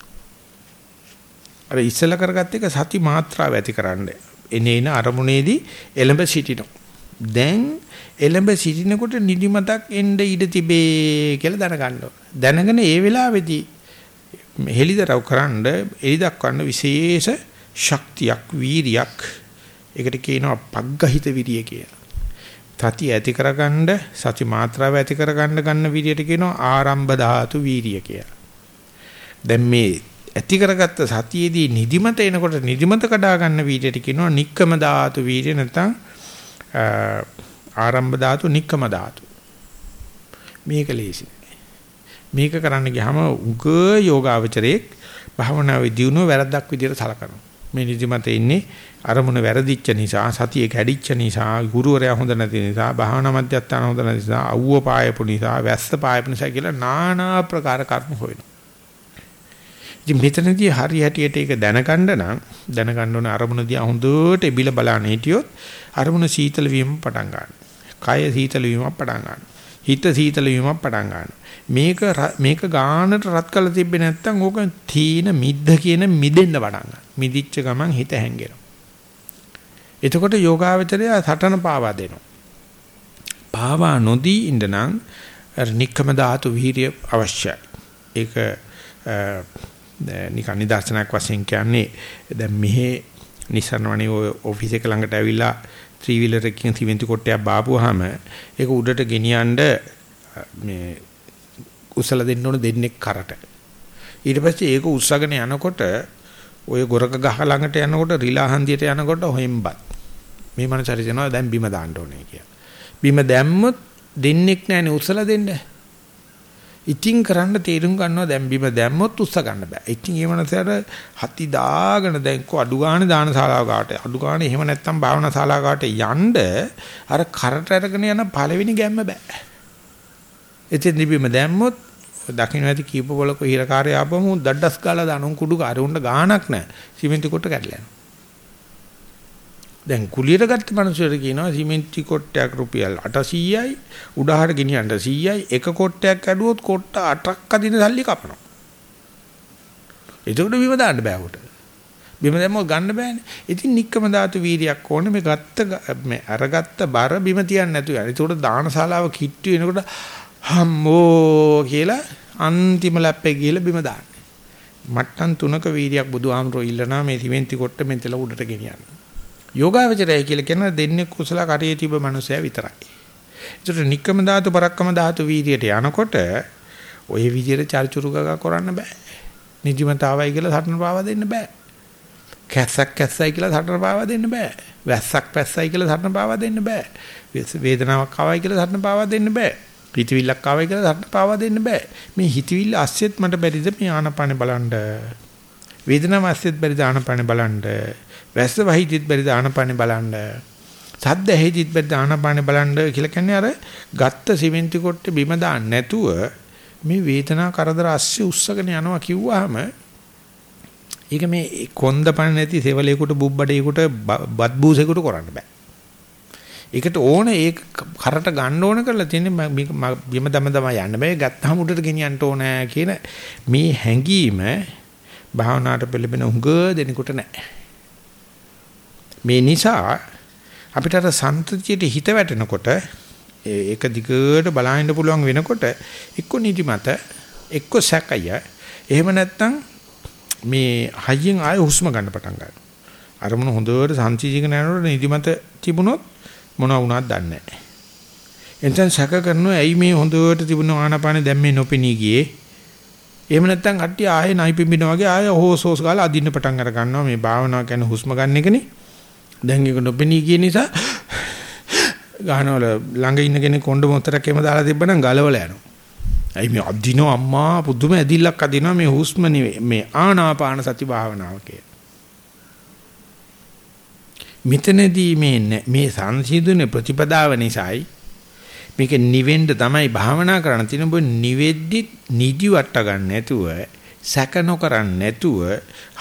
අර ඉස්සලා කරගත්ත එක සති මාත්‍රාව ඇතිකරන්න එනේන අරමුණේදී එළඹ සිටිනවා. දැන් එළඹ සිටිනකොට නිදිමතක් එන්න ඉඩ තිබේ කියලා දැනගන්න දැනගෙන ඒ වෙලාවේදී හෙලිදරව් කරන්න එලි දක්වන්න විශේෂ ශක්තියක් වීරියක් ඒකට කියනවා පග්ගහිත විරිය කියලා. තති ඇති කරගන්න සති මාත්‍රාව ඇති කරගන්න ගන්න විරියට කියනවා ආරම්භ ධාතු වීරිය කියලා. දැන් මේ ඇති කරගත්ත සතියේදී නිදිමත එනකොට නිදිමත කඩා ගන්න වීරියට කියනවා නික්කම ධාතු වීරිය නැත්නම් ආරම්භ ධාතු නික්කම ධාතු. මේක ලේසි. මේක කරන්න ගියාම උග යෝගාවචරයේ භාවනාවේ දියුණුව වැරද්දක් විදියට සලකනවා. මේ නිදිමත ඉන්නේ අරමුණ වැරදිච්ච නිසා සතිය කැඩිච්ච නිසා ගුරුවරයා හොඳ නැති නිසා භාවනා මධ්‍යස්ථාන හොඳ නැති නිසා අවුව පායපු නිසා වැස්ස පායපු නිසා කියලා নানা ප්‍රකාර කර්ම හොයනවා. ඉතින් මෙතනදී හරි හැටියට ඒක දැනගන්න නම් දැනගන්න ඕනේ අරමුණ දිහා හොඳට එබිල බලන්න හිටියොත් අරමුණ සීතල වීම පටන් ගන්නවා. කය සීතල වීමක් පටන් ගන්නවා. හිත සීතල වීමක් පටන් ගන්නවා. මේක මේක ගානට රත් කළ තිබ්බේ නැත්නම් ඕක තීන මිද්ද කියන මිදෙන්න පටන් ගන්නවා. මිදිච්ච ගමන් හිත හැංගෙනවා. එතකොට යෝගාවචරය සටන පාවා දෙනවා. පාවා නොදී ඉඳනනම් නික්කම ධාතු වීරිය අවශ්‍යයි. ඒක නිකන් නිදර්ශනයක් වශයෙන් කියන්නේ දැන් මෙහි නිසරණවනේ ඔය ඔෆිස් එක ළඟට ඇවිල්ලා ත්‍රී වීලර් එකකින් සිමෙන්ති කොටයක් බාපුවාම ඒක උඩට ගෙනියන්න මේ උසල දෙන්න ඕන දෙන්නෙක් කරට. ඊට පස්සේ ඒක උස්සගෙන යනකොට ඔය ගොරක ගහ ළඟට යනකොට රිලා හන්දියට යනකොට හොෙම්බත්. මේ මනස හරි දෙනවා දැන් බිම දාන්න ඕනේ කියලා. බිම දැම්මොත් දෙන්නෙක් නැහැනේ උසල දෙන්න. ඉතින් කරන්න තීරුම් ගන්නවා දැන් බිම දැම්මොත් උස්ස ගන්න බෑ. ඉතින් ඒ මනසට හති දාගෙන දැන් කො අඩු ගානේ දාන ශාලාව ගාට අඩු ගානේ එහෙම නැත්තම් භාවනා ශාලාව ගාට යන්න අර කරට අරගෙන යන පළවෙනි ගැම්ම බෑ. එතෙන් බිම දැම්මොත් දකින්න ඇති කීප බලක හිරකාරය ආපම දඩස් ගාලා දාන උන් කුඩු කාරේ උන්ට ගාණක් නැහැ. සිමෙන්ති කොට කැඩලා යනවා. දැන් කුලියට ගත්ත මිනිස්සුන්ට කියනවා සිමෙන්ති කොට්ටයක් රුපියල් 800යි උඩහට ගෙනියන්න 100යි එක කොට්ටයක් ඇදුවොත් කොට්ට 8ක් අදින සල්ලි කපනවා. එතකොට බිම දාන්න බෑ උට. බිම දැම්මොත් ගන්න බෑනේ. ඉතින් නික්කම ධාතු වීර්යයක් ඕනේ මේ ගත්ත මේ අරගත්ත බර බිම තියන්න නැතුව යන. ඒකට දානශාලාව කිට්ටු වෙනකොට හම්මෝ කියලා අන්තිම ලැප්පේ ගිහලා බිම දාන්නේ. මට්ටම් තුනක වීර්යයක් බුදුහාමරෝ ඉල්ලනා මේ සිමෙන්ති කොට්ට මෙතල උඩට ගෙනියන්න. යෝගාවචරය කියලා කියන දෙන්නේ කුසල කරියේ තිබ්බ මනුස්සයා විතරයි. ඒතර නික්කම ධාතු පරක්කම ධාතු වීර්යයට යනකොට ඔය විදිහට චර්චුරු ගගා කරන්න බෑ. නිදිමතාවයි කියලා සටන පාවා දෙන්න බෑ. කැස්සක් කැස්සයි කියලා සටන පාවා දෙන්න බෑ. වැස්සක් පැස්සයි කියලා සටන පාවා දෙන්න බෑ. වේදනාවක් ආවයි කියලා සටන පාවා දෙන්න බෑ. හිතවිල්ලක් ආවයි කියලා ධර්ම පාවා දෙන්න බෑ. මේ හිතවිල්ල ඇස්සෙත් මට බැරිද මේ ආනපානෙ බලන්න. වේදනාව ඇස්සෙත් බැරිද ආනපානෙ බලන්න. වැස්ස වහිදිත් බැරිද ආනපානෙ බලන්න. සද්ද ඇහිදිත් බැරිද ආනපානෙ බලන්න කියලා කියන්නේ අර ගත්ත සිමෙන්ති කොට්ටේ බිම දාන්න නැතුව මේ වේදනා කරදර ඇස්සේ උස්සගෙන යනවා කිව්වහම ඒක මේ කොන්දපණ නැති සෙවලේකට බුබ්බඩේකට බත් බූසෙකට කරන්න බෑ. ඒකට ඕන ඒක කරට ගන්න ඕන කරලා තියෙන්නේ බිම දම දම යන්න බෑ ගත්තාම උඩට ගෙනියන්න ඕන කියන මේ හැඟීම භාවනාවට පිළිබෙන උඟ දෙනකොට නැහැ. මේ නිසා අපිට අර සන්තතියට හිත වැටෙනකොට ඒක දිගට බලහින්න පුළුවන් වෙනකොට එක්ක නිදිමත එක්ක සැකය එහෙම නැත්නම් මේ හයියෙන් ආය හුස්ම ගන්න පටන් ගන්නවා. අරමුණ හොඳට සංසිඳීගෙන යනකොට නිදිමත තිබුණොත් මොනවා වුණාද දන්නේ නැහැ. එතෙන් සැක කරනවා ඇයි මේ හොඳට තිබුණ ආනාපානෙ දැන් මේ නොපෙනී ගියේ? එහෙම නැත්නම් කට්ටිය ආයේ නයි පිඹිනා වගේ ආයේ හොස් හොස් ගාලා අදින්න පටන් අර ගන්නවා මේ භාවනාව කියන්නේ හුස්ම ගන්න එකනේ. දැන් ඒක නොපෙනී ගිය නිසා ගහනවල ළඟ ඉන්න කෙනෙක් කොණ්ඩ මොතරක් එහෙම දාලා තිබ්බනම් ගලවලා යනවා. අයි මේ අදිනෝ අම්මා පුදුම ඇදිල්ලක් අදිනවා මේ හුස්ම නෙවෙයි මේ ආනාපාන සති භාවනාව කිය. මෙතනදී මේ මේ සංසිඳුනේ ප්‍රතිපදාව නිසායි මේක නිවෙන්න තමයි භාවනා කරන්න තියෙන ඔබ නිවෙද්දි නිදි වට ගන්න නැතුව සැක නොකරන්න නැතුව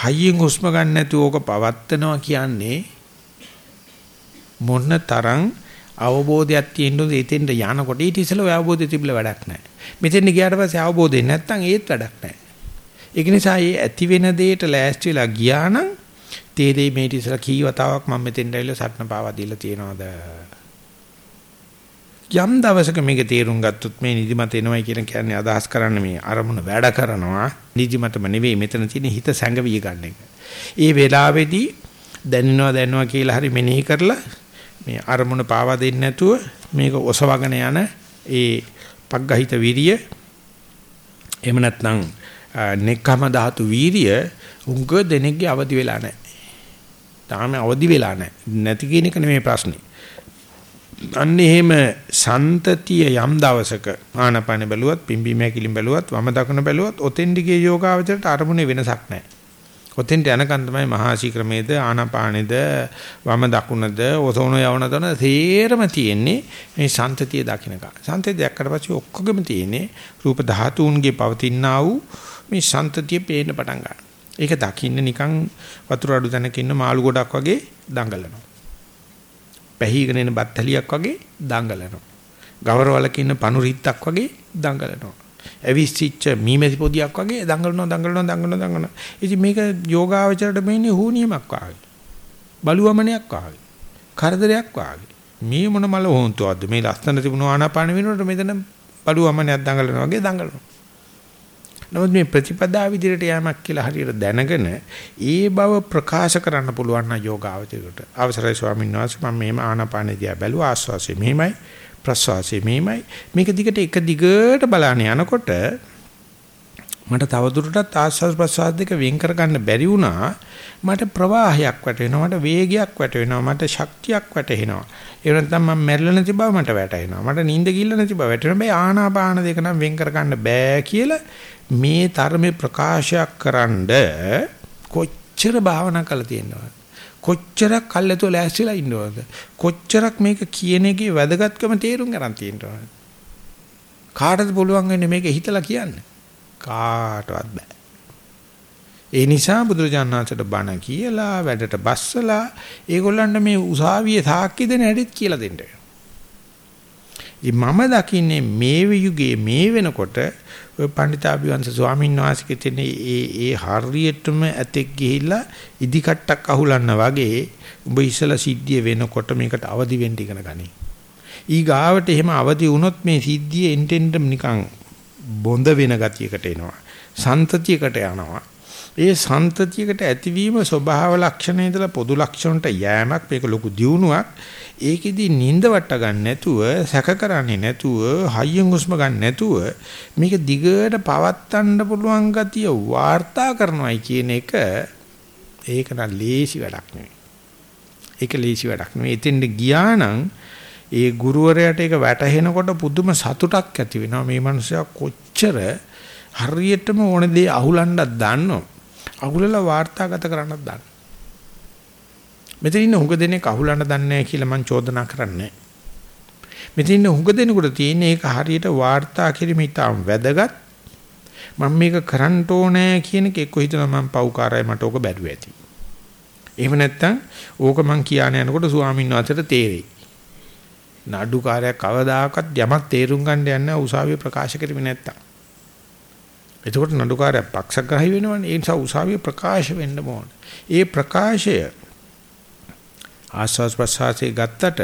හයියෙන් හුස්ම ගන්න නැතුව ඕක පවත්නවා කියන්නේ මොන තරම් අවබෝධයක් තියෙන්න ඕනේ එතෙන්ට යනකොට ඊට ඉස්සෙල්ලා ඔය අවබෝධය තිබිලා වැඩක් නැහැ. මෙතෙන් ගියාට පස්සේ අවබෝධය නැත්තම් ඒත් වැඩක් නැහැ. ඒක නිසා මේ ඇති වෙන දෙයට ලෑස්ති වෙලා ගියා නම් තේරෙයි මේ ඊට ඉස්සෙල්ලා කී වතාවක් මම මෙතෙන්ට ඇවිල්ලා සටන පාවා දීලා තියෙනවද? යම් දවසක මේක තේරුම් ගත්තොත් මේ නිදිමත එනවයි කියන කියන්නේ අදහස් කරන්න මේ අරමුණ වැඩ කරනවා නිදිමතම නෙවෙයි මෙතන තියෙන හිත සැඟවිය ගන්න එක. ඒ වෙලාවේදී දැනෙනවා දැනෙනවා කියලා හරි මෙනෙහි කරලා මේ අරමුණ පාවා දෙන්නේ නැතුව මේක ඔසවගෙන යන ඒ පග්ගහිත වීරිය එහෙම නැත්නම් නෙක්ඛම ධාතු වීරිය උංග දෙනෙක්ගේ අවදි වෙලා නැහැ. තාම අවදි වෙලා නැහැ. නැති කියන එක නෙමෙයි ප්‍රශ්නේ. අන්න එහෙම සන්තතිය යම් දවසක ආනපන බැලුවත් පිම්බීම හැකිලිම් බැලුවත් වම දකුණ බැලුවත් ඔතෙන්ඩිගේ යෝගාවචරයට අරමුණේ වෙනසක් නැහැ. ඔතෙන්ට යනකන් තමයි මහාශී ක්‍රමේද ආනාපානෙද වම දකුණද ඔසෝන යවන තන තේරම තියෙන්නේ මේ සන්තතිය දකින්නක. සන්තතිය දැක්කට පස්සේ ඔක්කොගෙම තියෙන්නේ රූප ධාතුන්ගේ පවතිනා වූ මේ සන්තතිය පේන්න පටන් ගන්නවා. ඒක දකින්න නිකන් වතුර අඩු තැනක ඉන්න මාළු ගොඩක් වගේ දඟලනවා. පැහිගෙන එන බත්තලියක් වගේ දඟලනවා. ගවරවලක ඉන්න පණු රිත්තක් වගේ දඟලනවා. ඇවිස්සිච්ච මීමැසි පොදියක් වගේ දඟලනවා දඟලනවා දඟලනවා දඟලනවා. ඉතින් මේක යෝගාවචරයට මෙන්නේ හුනියමක් වාගේ. බලුවමනයක් වාගේ. කරදරයක් වාගේ. මේ මොන මල වොන්තුවක්ද මේ ලස්සන තිබුණු ආනාපාන වෙනකොට මෙතන බලුවමනයක් දඟලනවා වගේ දඟලනවා. නමුත් මේ ප්‍රතිපදා විදිහට යamak කියලා හරියට දැනගෙන ඒ බව ප්‍රකාශ කරන්න පුළුවන් නම් යෝගාවචරයට. අවසරයි ස්වාමීන් වහන්සේ මම මේ ආනාපාන දිහා බැලුවා ආස්වාසිය මෙහෙමයි ප්‍රස්වාසය මේමයි මේක දිගට එක දිගට බලන්න යනකොට මට තවදුරටත් ආස්වාද ප්‍රස්වාද දෙක වෙන් කරගන්න බැරි වුණා. මට ප්‍රවාහයක් වැටෙනවා මට වේගයක් වැටෙනවා මට ශක්තියක් වැටෙනවා. ඒ නැත්නම් මම මැරෙලා නැති බව මට වැටෙනවා මට නිින්ද ගිල්ල නැති බව වැටෙනවා. මේ ආනාපාන දෙක නම් වෙන් කරගන්න බෑ කියලා මේ ධර්මේ ප්‍රකාශයක් කරන්ඩ කොච්චර භාවනා කළා තියෙනවද? කොච්චරක් කල්ැතෝ ලෑස්තිලා ඉන්නවද? කොච්චරක් මේක කියන එකේ වැදගත්කම තේරුම් ගන්න තියෙනවද? කාටද පුළුවන් වෙන්නේ මේක හිතලා කියන්න? කාටවත් බෑ. ඒ නිසා බුදුරජාණන්සේට බණ කියලා වැඩට බස්සලා ඒගොල්ලන්ට මේ උසාවියේ සාක්ෂි දෙන හැටිත් කියලා දෙන්න. මම දකින්නේ මේ යුගයේ මේ වෙනකොට ඔය පණ්ඩිතාභිවංශ ස්වාමීන් වහන්සේගේ තියෙන ඒ ඒ හරියටම ඇතෙක් ගිහිල්ලා ඉදි කට්ටක් අහුලන්න වගේ උඹ ඉස්සලා සිද්ධිය වෙනකොට මේකට අවදි වෙන්න ඉගෙන ගනි. ඊ ගාවට එහෙම අවදි වුණොත් මේ සිද්ධිය එන්ටෙන්ට නිකන් බොඳ වෙන ගතියකට එනවා. සන්තතියකට යනවා. ඒ සන්තතියකට ඇතිවීම ස්වභාව ලක්ෂණ ඉදලා පොදු ලක්ෂණට යෑමක් මේක ලොකු දියුණුවක්. ඒකෙදි නිින්ද වට ගන්න නැතුව සැක කරන්නේ නැතුව හයියෙන් හුස්ම ගන්න නැතුව මේක දිගට පවත්තන්න පුළුවන් ගතිය වාර්තා කරනවායි කියන එක ඒක නම් ලේසි වැඩක් නෙවෙයි. ඒක ලේසි වැඩක් නෙවෙයි. එතෙන්ට ගියා නම් ඒ ගුරුවරයාට ඒක වැටහෙනකොට පුදුම සතුටක් ඇති වෙනවා. මේ මනුස්සයා කොච්චර හරියටම ඕන දේ අහුලන්නත් දන්නෝ අහුලලා වාර්තාගත කරන්නත් දන්න. මෙතන ඉන්න හුඟ දෙනෙක් අහුලන්න දන්නේ නැහැ කියලා මම චෝදනා කරන්නේ. මෙතන ඉන්න හුඟ දෙනෙකුට තියෙන ඒක හරියට වාර්තා කිරීම ඉතාම වැදගත්. මම මේක කරන්න ඕනේ කියන එක එක්ක හිතනවා මම පව්කාරයි මට ඕක බැරුව ඇති. එහෙම නැත්නම් ඕක මං කියන යනකොට ස්වාමීන් වහන්සේට තේරෙයි. නඩුකාරයක් කවදාකවත් යමක් තේරුම් ගන්න යන්නේ උසාවිය ප්‍රකාශ කරීම නැත්තම්. එතකොට නඩුකාරය පක්ෂග්‍රාහී වෙනවනේ. ඒ නිසා උසාවිය ප්‍රකාශ වෙන්න ඕන. ඒ ප්‍රකාශය ආස්වාස් ප්‍රසආසයේ ගත්තට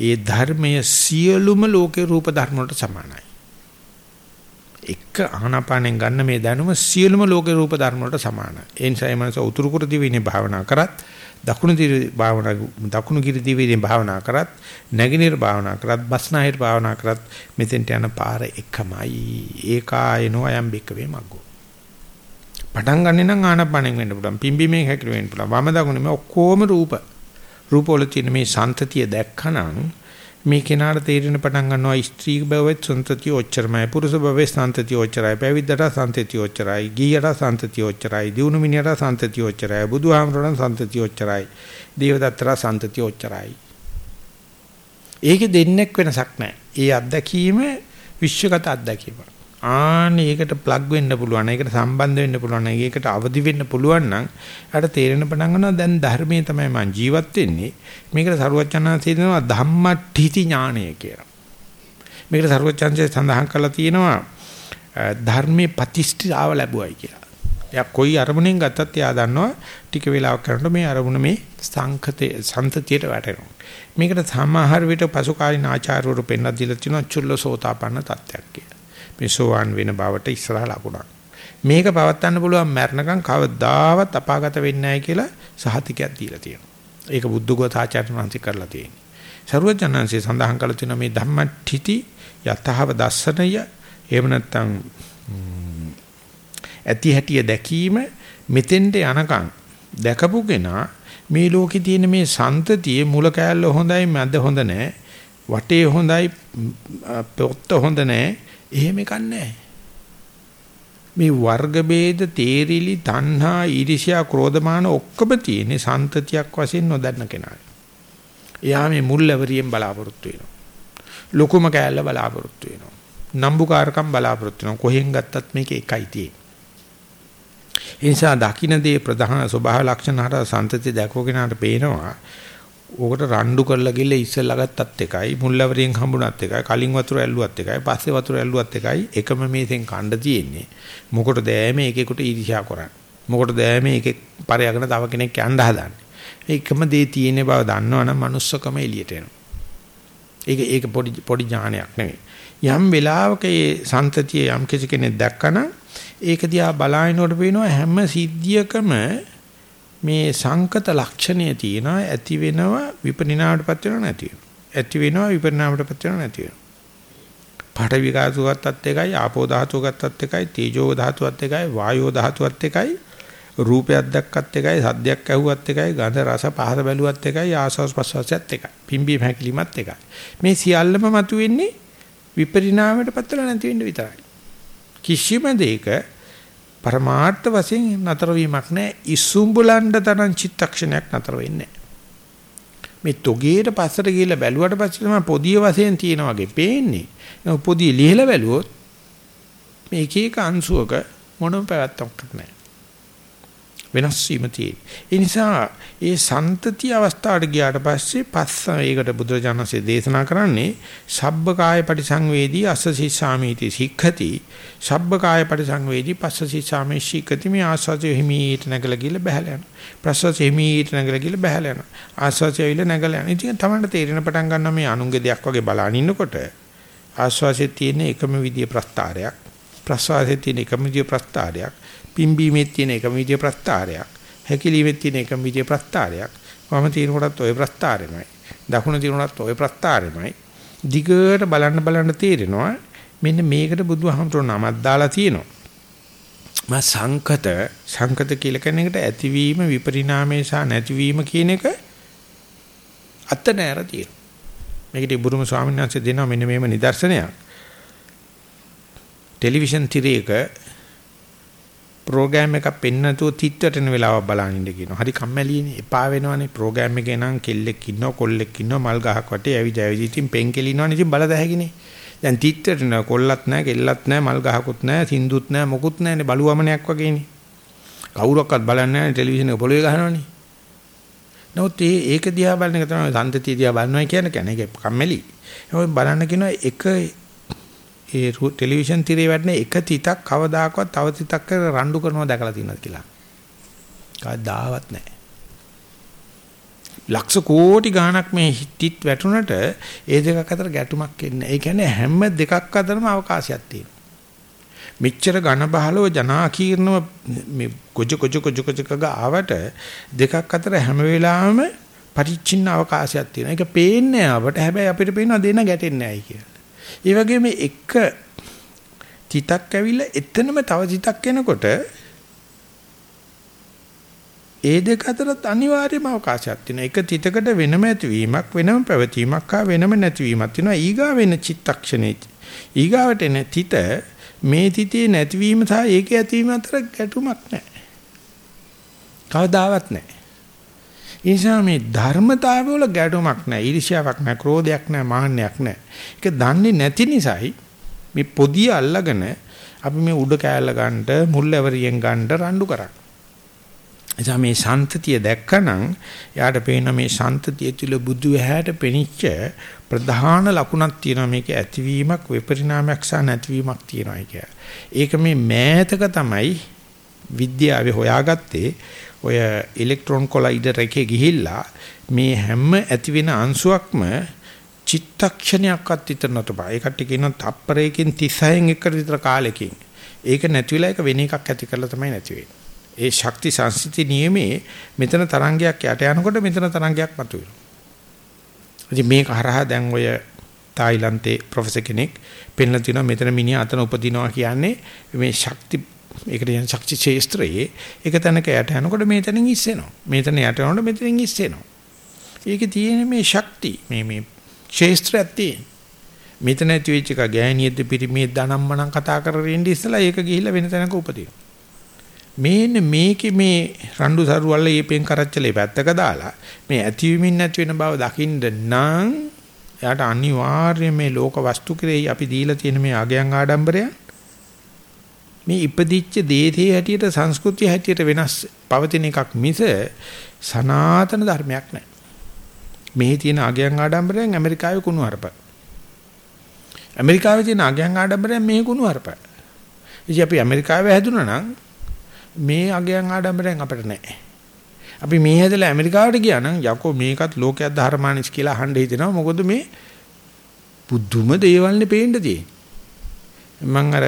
ඒ ධර්මයේ සියලුම ලෝකේ රූප ධර්ම වලට සමානයි. එක ආනාපානෙන් ගන්න මේ දැනුම සියලුම ලෝකේ රූප ධර්ම වලට සමානයි. ඒ නිසා මේ මනස උතුරු කුරු දිවිනේ භාවනා කරත් දකුණු දිවි භාවනා දකුණු කිරි දිවිනේ භාවනා කරත් නැගිනිර භාවනා කරත් බස්නාහිර භාවනා කරත් මෙතෙන්ට යන පාර එකමයි. ඒකායනෝ අයම් බික්කවේ මග්ගෝ. පටන් ගන්න නම් ආනපනෙන් වෙන්න පුළුවන්. පිම්බීමෙන් හැකිල වෙන්න පුළුවන්. වම දකුණ මේ ඔක්කොම රූප. රූප වල තියෙන මේ සන්තතිය දැක්කනම් මේ කෙනාට තේරෙන පටන් ගන්නවා ස්ත්‍රී භවෙත් සන්තතිය ඔච්චරමයි පුරුෂ භවෙත් සන්තතිය ඔච්චරයි පැවිද්දට සන්තතිය ඔච්චරයි ගියට සන්තතිය ඔච්චරයි දිනුන මිනිහට සන්තතිය ඔච්චරයි බුදුහාමරණ සන්තතිය ඔච්චරයි දේවදත්තට සන්තතිය ඔච්චරයි ඒකේ දෙන්නේක් වෙනසක් නැහැ. ඒ අත්දැකීම විශ්වගත අත්දැකීමක්. ආන්න ඒකට ප්ලග් වෙන්න පුළුවන්. ඒකට සම්බන්ධ වෙන්න පුළුවන්. ඒකට අවදි වෙන්න පුළුවන් නම් එයාට තේරෙන පටන් ගන්නවා දැන් ධර්මයේ තමයි මම ජීවත් වෙන්නේ. මේකට සරුවචනාංශය දෙනවා ධම්මට්ඨිති ඥානය කියලා. මේකට සරුවචනාංශය සඳහන් කරලා තියෙනවා ධර්මයේ ප්‍රතිෂ්ඨාව ලැබුවයි කියලා. එයා කොයි අරමුණෙන් ගත්තත් එයා දන්නවා ටික වෙලාවක් කරනකොට මේ අරමුණ මේ සංකතේ සන්තතියට වැටෙනවා. මේකට සමහර විට පසු කාලින ආචාර්යවරු පෙන්ලා දීලා තියෙනවා චුල්ලසෝතාපන්න තත්ත්වයක් කියලා. මේ සෝවාන් වෙන බවට ඉස්සරහ ලකුණක්. මේක පවත්වන්න පුළුවන් මරණකම් කවදාවත් අපාගත වෙන්නේ නැහැ කියලා සහතිකයක් දීලා තියෙනවා. ඒක බුද්ධඝෝසාචාර්ය වහන්සේ කරලා තියෙනවා. සරුවචනංශය සඳහන් කළ තියෙන මේ ධම්මටිති යතහව දස්සනය එහෙම නැත්නම් ඇති හැටිය දැකීම මෙතෙන්ට යනකම් දැකපු කෙනා මේ ලෝකේ තියෙන මේ සන්තතියේ මුල කෑල්ල හොඳයි මැද හොඳ නැහැ වටේ හොඳයි පොත්ත හොඳ නැහැ එහෙම එකක් නැහැ. මේ වර්ග ભેද තේරිලි තණ්හා ඊර්ෂ්‍යා ක්‍රෝධමාන ඔක්කොම තියෙන්නේ සන්තතියක් වශයෙන් නොදන්න කෙනා. එයා මේ මුල්වරියෙන් බලාපොරොත්තු වෙනවා. ලොකුම කෑල්ල බලාපොරොත්තු වෙනවා. නම්බුකාරකම් බලාපොරොත්තු වෙනවා. කොහෙන් ගත්තත් මේක එකයි තියෙන්නේ. ඒ නිසා දකින්න දේ ප්‍රධාන ස්වභාව ලක්ෂණ හර සන්තති දැකෝගෙනාට පේනවා ඕකට රණ්ඩු කරලා ගිහලා ඉස්සෙල්ලා ගත්තත් එකයි මුල්ලවරියෙන් හම්බුණත් එකයි කලින් වතුර ඇල්ලුවත් එකයි පස්සේ වතුර ඇල්ලුවත් එකයි. එකම මේසෙන් කණ්ඩ තියෙන්නේ. මොකටද ඈමේ එකෙකුට ඊර්ෂ්‍යා කරන්නේ? මොකටද ඈමේ එකෙක් පරයගෙන තව කෙනෙක් යන්න හදන්නේ? ඒකම දේ තියෙන බව දන්නවනම් manussකම එළියට එනවා. ඒක ඒක පොඩි පොඩි ඥානයක් නෙවෙයි යම් වෙලාවක ඒ සන්තතිය යම් කිසි කෙනෙක් දැක්කනම් ඒක දිහා බලාගෙනකොට පේනවා හැම සිද්ධියකම මේ සංකත ලක්ෂණය තියෙනවා ඇති වෙනවා විපරිණාමයටපත් වෙනවා නැති වෙනවා. ඇති වෙනවා විපරිණාමයටපත් වෙනවා නැති වෙනවා. පාඨවි ධාතුවත්ත් එකයි ආපෝ ධාතුවත්ත් එකයි තේජෝ ධාතුවත් එකයි වායෝ ධාතුවත් එකයි රූපයක් දැක්කත් එකයි සද්දයක් ඇහුවත් එකයි ගන්ධ රස පහස බැලුවත් එකයි ආස්වාස් ප්‍රසවාසයත් එකයි. පිම්බීම හැකිලිමත් එකයි. මේ සියල්ලම මතුවෙන්නේ විපරිණාමයටපත් වෙලා නැති වෙන්න විතරයි. කිසිම දෙයක පරමාර්ථ වශයෙන් නතර වීමක් නැහැ. ඉසුඹුලන්ඩ තරම් චිත්තක්ෂණයක් නතර වෙන්නේ මේ තොගේට පස්සට ගිහිල්ලා බැලුවට පස්සේ තමයි පොදිය වශයෙන් තියෙන වගේ පේන්නේ. ඒ පොදිය ලිහලා බැලුවොත් මේ එක එක අංශුවක මොනම පැවැත්මක් නැහැ. වෙනස් වීම තියෙන. ඒ නිසා ඒ සන්තති අවස්ථාවට ගියාට පස්සේ පස්ස ඒකට බුදුරජාණන්සේ දේශනා කරන්නේ සබ්බකාය පරිසංවේදී අස්ස සිස්සාමීති සික්ඛති. සබ්බකාය පරිසංවේදී පස්ස සිස්සාමී සික්ඛති. මේ ආස්වාදයේ හිමීට නැගලා ගිහලා බහැලා යනවා. ප්‍රසවාසයේ හිමීට නැගලා ගිහලා බහැලා යනවා. ආස්වාදයේ විල නැගලා යනවා. ඉතින් තමයි තේරෙන පටන් ගන්නවා මේ අනුන්ගේ දෙයක් වගේ බලන ඉන්නකොට ආස්වාදයේ තියෙන එකම විදිය ප්‍රස්තාරයක් ප්‍රසවාසයේ තියෙන එකම විදිය ප්‍රස්තාරයක් පිම්බීමේ තියෙන එකම විදිය ප්‍රස්තාරයක්. හැකිලීමේ තියෙන එකම විදිය ප්‍රස්තාරයක්. වම තියෙනකොටත් ওই ප්‍රස්තාරෙමයි. දකුණ තියෙනකොටත් ওই ප්‍රස්තාරෙමයි. දිගට බලන්න බලන්න තේරෙනවා මෙන්න මේකට බුදුහාමුදුරුවෝ නමක් දාලා තියෙනවා. මා සංකත සංකත කියලා කියන එකට ඇතිවීම විපරිණාමය සහ නැතිවීම කියන එක අත නෑර තියෙනවා. මේකට බුරුම ස්වාමීන් වහන්සේ දෙනවා මෙන්න මේම නිදර්ශනයක්. ටෙලිවිෂන් තිරයක ප්‍රෝග්‍රෑම් එකක් පෙන්නතුව තිත්වටන වෙලාවක් බලන් ඉන්න කියනවා. හරි කම්මැලිනේ. එපා වෙනවනේ. ප්‍රෝග්‍රෑම් එකේ නම් කෙල්ලෙක් ඉන්නවා, කොල්ලෙක් ඉන්නවා, මල් ගහක් වටේ ඇවිද ඇවිද ඉතින් පෙන් කෙලිනවනේ. ඉතින් බලද හැකිනේ. දැන් තිත්වටන කොල්ලත් නැහැ, කෙල්ලත් නැහැ, මල් ගහකුත් නැහැ, සින්දුත් නැහැ, මොකුත් නැහැනේ. බලුවමනයක් වගේනේ. කවුරක්වත් බලන්නේ නැහැ ටෙලිවිෂන් එක පොළවේ ගහනවනේ. නමුත් ඒ ඒක දිහා බලන එක තමයි සම්තතිය දිහා බලනවා කියන්නේ. කියන්නේ ඒක කම්මැලි. ඒක බලන්න කියනවා එක ඒ ටෙලිවිෂන් තිරේ වැටෙන එක තිතක් කවදාකවත් තව තිතක් කර රණ්ඩු කරනවා දැකලා තියෙනවද කියලා. කවදාවත් නැහැ. ලක්ෂ කෝටි ගාණක් මේ හිටිත් වැටුණට ඒ දෙකක් අතර ගැටුමක් එන්නේ. ඒ කියන්නේ හැම දෙකක් අතරම අවකාශයක් තියෙනවා. මෙච්චර ඝන බහලව ජනාකීර්ණව මේ කොජ කොජ කොජ කොජ ආවට දෙකක් අතර හැම වෙලාවෙම පරිච්ඡින්න අවකාශයක් තියෙනවා. ඒක පේන්නේ ආවට හැබැයි අපිට පේනවා දෙන ගැටෙන්නේ නැයි කියලා. ඒ වගේම එක තිතක් ඇවිල්ලා එතනම තව තිතක් එනකොට ඒ දෙක අතරත් අනිවාර්යම අවකාශයක් තියෙනවා. එක තිතකට වෙනම ඇතිවීමක් වෙනම පැවතීමක් හා වෙනම නැතිවීමක් තියෙනවා. ඊගා වෙන චිත්තක්ෂණේ ඊගාවට එන තිත මේ තිතේ නැතිවීම සහ ඒකේ ඇතිවීම අතර ගැටුමක් නැහැ. කවදාවත් නැහැ. නිසා මේ ධර්මතාවය වල ගැටුමක් නැහැ. ඊර්ෂ්‍යාවක් නැහැ, ක්‍රෝධයක් නැහැ, මාන්නයක් නැහැ. ඒක දන්නේ නැති නිසායි මේ පොදිය අල්ලගෙන අපි මේ උඩ කෑල්ල ගන්නට මුල්වැවරියෙන් ගන්නට රණ්ඩු කරන්නේ. එසා මේ සන්තතිය දැක්කනම් යාට පේන මේ සන්තතිය තුළ බුදු ඇහැට පෙනිච්ච ප්‍රධාන ලකුණක් තියෙනවා මේක ඇතිවීමක් විපරිණාමයක් සහ නැතිවීමක් තියෙනවා කියලා. ඒක මේ මෑතක තමයි විද්‍යාවේ හොයාගත්තේ ඔය ඉලෙක්ට්‍රෝන කොලයිඩර් එකේ ගිහිල්ලා මේ හැම ඇති වෙන අංශුවක්ම චිත්තක්ෂණයක්වත් විතර නැතපා. ඒකට කියනවා තප්පරයකින් 36න් එකට විතර කාලෙකින්. ඒක නැති වෙලා ඒක වෙන එකක් ඇති කරලා තමයි නැති වෙන්නේ. ඒ ශක්ති සංසිති නියමේ මෙතන තරංගයක් යට යනකොට මෙතන තරංගයක් මතුවෙනවා. ඉතින් මේක හරහා දැන් ඔය තායිලන්තේ ප්‍රොෆෙසර් කෙනෙක් පෙන්ලා තිනවා මෙතන මිනිහා අතන උපදිනවා කියන්නේ මේ ශක්ති ඒකට කියන ශක්ති ක්ෂේත්‍රයේ එක තැනක යට යනකොට මේ තැනින් ඉස්සෙනවා. මේ තැන යට යනකොට මෙතනින් ඉස්සෙනවා. ඒකේ තියෙන මේ ශක්ති මේ මේ ක්ෂේත්‍රයක් තියෙන. මෙතන ඇති වෙච්ච එක ගෑණියෙක්ද පිරිමියෙක්ද ධනම්මනම් කතා කරගෙන ඉඳි ඉස්සලා ඒක ගිහිල්ලා වෙන තැනක උපදිනවා. මේන්න මේකේ මේ රණ්ඩු සරුවල්ල ඊපෙන් කරච්චලේ පැත්තක දාලා මේ ඇතිවීමින් නැති වෙන බව දකින්න නම් එයාට අනිවාර්යයෙන් මේ ලෝක වස්තු කෙරෙහි අපි දීලා තියෙන මේ අගයන් ආඩම්බරයන් මේ ඉපදිච්ච දේහේ හැටියට සංස්කෘතිය හැටියට වෙනස් පවතින එකක් මිස සනාතන ධර්මයක් නැහැ. මෙහි තියෙන අගයන් ආඩම්බරයෙන් ඇමරිකාවේ කුණු හරප. ඇමරිකාවේ තියෙන අගයන් ආඩම්බරයෙන් මෙහි කුණු හරප. ඉතින් අපි ඇමරිකාවේ හැදුනා නම් මේ අගයන් ආඩම්බරයෙන් අපිට නැහැ. අපි මේ හැදලා ඇමරිකාවට ගියා නම් යකෝ මේකත් ලෝකයක් ධර්මානිස් කියලා අහන්න හිතෙනවා. මොකද මේ බුද්ධුම දේවල්නේ පේන්න තියෙන්නේ. මම අර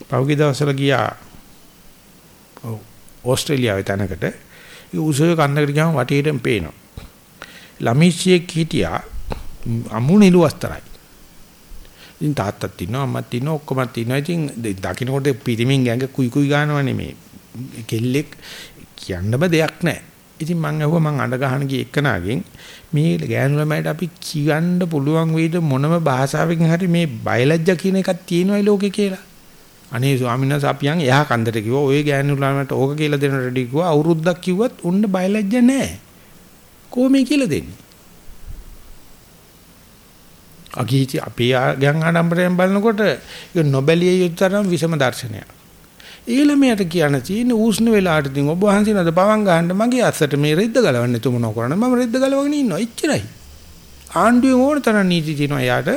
පහුගිය දවස්වල ගියා. ඕස්ට්‍රේලියාවේ තැනකට. ඒ උසය කන්නකට ගියාම වටේටම පේනවා. ළමිච්චියෙක් හිටියා. අමු නිලු වස්තරයි ඉතින් තාත්තත් ඉන්නවා අම්මත් ඉන්නවා ඔක්කොමත් ඉන්නවා. ඉතින් දකින්නකොට පිරිමින් ගැඟ කුයි කුයි ගන්නවනේ මේ කෙල්ලෙක් කියන්නම දෙයක් නැහැ. ඉතින් මං අහුවා මං අඬ ගහන ගිය එක්කනාගෙන්. මේ ගෑනු ළමයිට අපි කියන්න පුළුවන් වේද මොනම භාෂාවකින් හරි මේ බයලජ්ජා කියන එකක් තියෙනවයි ලෝකේ කියලා. අනේ ස්වාමීන් වහන්සේ අපියන් එහා කන්දට කිව්වා ඔය ගෑනු ළමයට ඕක කියලා දෙන්න රෙඩි කිව්වා අවුරුද්දක් කිව්වත් උන්න බයලජ්ජ නැහැ. කොහොමද කියලා දෙන්නේ? අගීති අපේ ගෑන් ආඩම්බරයෙන් බලනකොට ඒක නොබැලිය යුතු තරම් විසම දර්ශනයක්. ඊළමයට කියන තියෙන ඌෂ්ණ වෙලාවට ඉතින් ඔබ වහන්සේ නේද පවන් ගහන්න මගේ අස්සට මේ රෙද්ද ගලවන්නේ තුමන කරන්නේ මම රෙද්ද ගලවගෙන ඉන්නවා එච්චරයි. ආණ්ඩුවේ ඕන තරම් නීති තියෙනවා යාට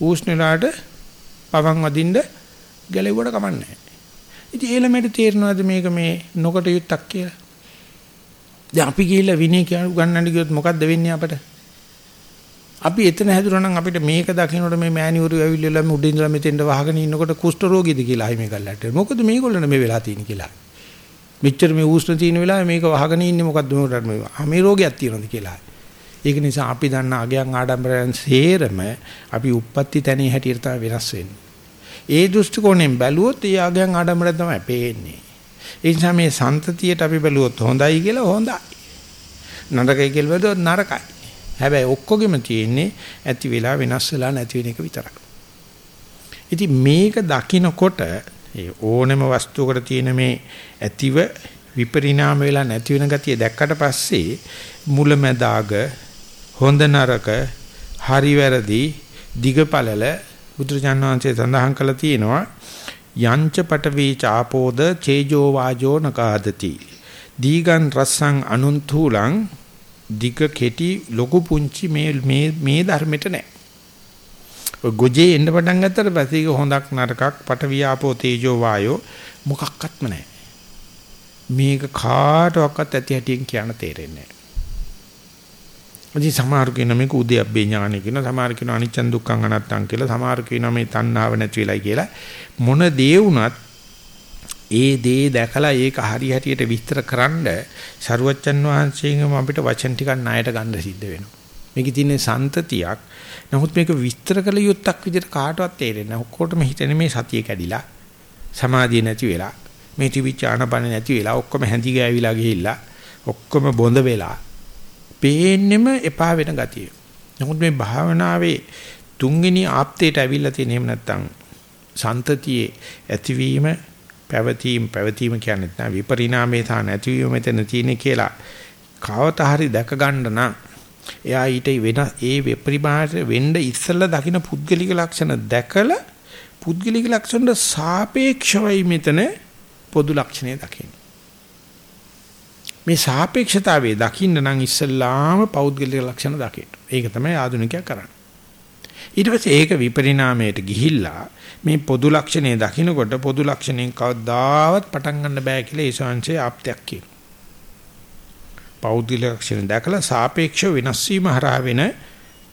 ඌෂ්ණ වෙලාවට පවන් වදින්න ගැලෙව්වට කමන්නේ නැහැ. ඉතින් ඒ ළමයට තේරෙනවද මේක මේ නොකට යුත්තක් කියලා? දැන් අපි ගිහිල්ලා විනය කියන ගන්නන්න ගියොත් මොකද්ද වෙන්නේ අපට? අපි එතන හැදුනා නම් අපිට මේක දකින්නකොට මේ මෑණිවරු ඇවිල්ලා මේ උඩින් ඉඳලා මෙතෙන්ට වහගෙන ඉන්නකොට කුෂ්ඨ රෝගීද කියලා අයි මේ ගල්ලට. මොකද මේගොල්ලන්ට මේ වෙලා තියෙන්නේ කියලා. මෙච්චර මේ උෂ්ණ තියෙන වෙලාවේ මේක වහගෙන ඉන්නේ මොකද්ද මොකටද මේ මේ රෝගයක් තියෙනවද කියලා. ඒක නිසා අපි දන්න අගයන් ආඩම්බරයන් සේරම අපි උප්පත්ති තැනේ හැටියට තමයි වෙනස් වෙන්නේ. ඒ දෘෂ්ටි කෝණයෙන් බැලුවොත් ඒ ආගයන් ආඩම්බර තමයි පේන්නේ. ඒ නිසා මේ සන්තතියට අපි බැලුවොත් හොඳයි කියලා හොඳයි. නරකයි කියලා බැලුවොත් නරකයි. හැබැයි ඔක්කොගෙම තියෙන්නේ ඇති වෙලා වෙනස් වෙලා නැති වෙන එක විතරයි. ඉතින් මේක දකිනකොට ඒ ඕනෑම වස්තුවකට තියෙන මේ ඇතිව විපරිණාම වෙලා නැති වෙන ගතිය දැක්කට පස්සේ මුලැමැදාග හොඳ නරක හරි වැරදි දිගපළල බුදුරජාණන් වහන්සේ සඳහන් කළා තියෙනවා යංච පටවී චාපෝද චේජෝ වාජෝ නකාදති. දීගන් රස්සං අනුන්තුලං දිග කෙටි ලොකු පුංචි මේ මේ මේ ධර්මෙට නැහැ ගොජේ එන්න පටන් ගත්තට පස්සේ ඒක හොඳක් නරකක්. පටවිය ආපෝ තේජෝ වායෝ මොකක්වත්ම නැහැ මේක කාටවත් ඇති හැටියෙන් කියන්න තේරෙන්නේ නැහැ ඉතින් සමහර කෙනා මේක උද්‍යප්පේ ඥානෙ කියන සමහර කෙනා අනිච්චන් දුක්ඛං අනත්තං කියලා සමහර කෙනා මේ තණ්හාව නැති වෙලයි කියලා මොන දේ වුණත් ඒ දේ දැකලා ඒක හරි හැටියට විස්තර කරන්න සරුවච්චන් වහන්සේගෙන් අපිට වචන ටිකක් ණයට ගන්න සිද්ධ වෙනවා. මේකේ තියෙන සන්තතියක්. නමුත් මේක විස්තර කළ යුත්තක් විදිහට කාටවත් තේරෙන්නේ නැහැ. ඔක්කොටම හිතෙන මේ සතිය කැඩිලා සමාධිය නැති වෙලා මේ තිවිච ආනපන නැති වෙලා ඔක්කොම හැඳි ගෑවිලා ගිහිල්ලා ඔක්කොම බොඳ වෙලා පේන්නෙම එපා වෙන ගතිය. නමුත් මේ භාවනාවේ තුන්වෙනි ආප්තේට ඇවිල්ලා තියෙන එහෙම නැත්නම් සන්තතියේ ඇතිවීම පැවතීම පැවතීම කියන්නේ නැත්නම් විපරිණාමේ තා නැතිවීම මෙතන තියෙන කියලා කවත හරි දැක ගන්න නම් එයා ඊට වෙන ඒ විපරිමාස වෙන්න ඉස්සෙල්ලා දකින්න පුද්ගලික ලක්ෂණ දැකලා පුද්ගලික ලක්ෂණට සාපේක්ෂවයි මෙතන පොදු ලක්ෂණය දකින්න. මේ සාපේක්ෂතාවයේ දකින්න නම් ඉස්සෙල්ලාම පෞද්ගලික ලක්ෂණ දකින්න. ඒක තමයි ආධුනිකයා කරන්නේ. ඊට පස්සේ ඒක විපරිණාමයට ගිහිල්ලා මේ පොදු ලක්ෂණය දකින්නකොට පොදු ලක්ෂණයෙන් කවදාවත් පටන් ගන්න බෑ කියලා ඒ ශාංශයේ ආප්තයක් කියනවා. පෞද්ගලික ලක්ෂණ දැකලා සාපේක්ෂ වෙනස් වීම හරහා වෙන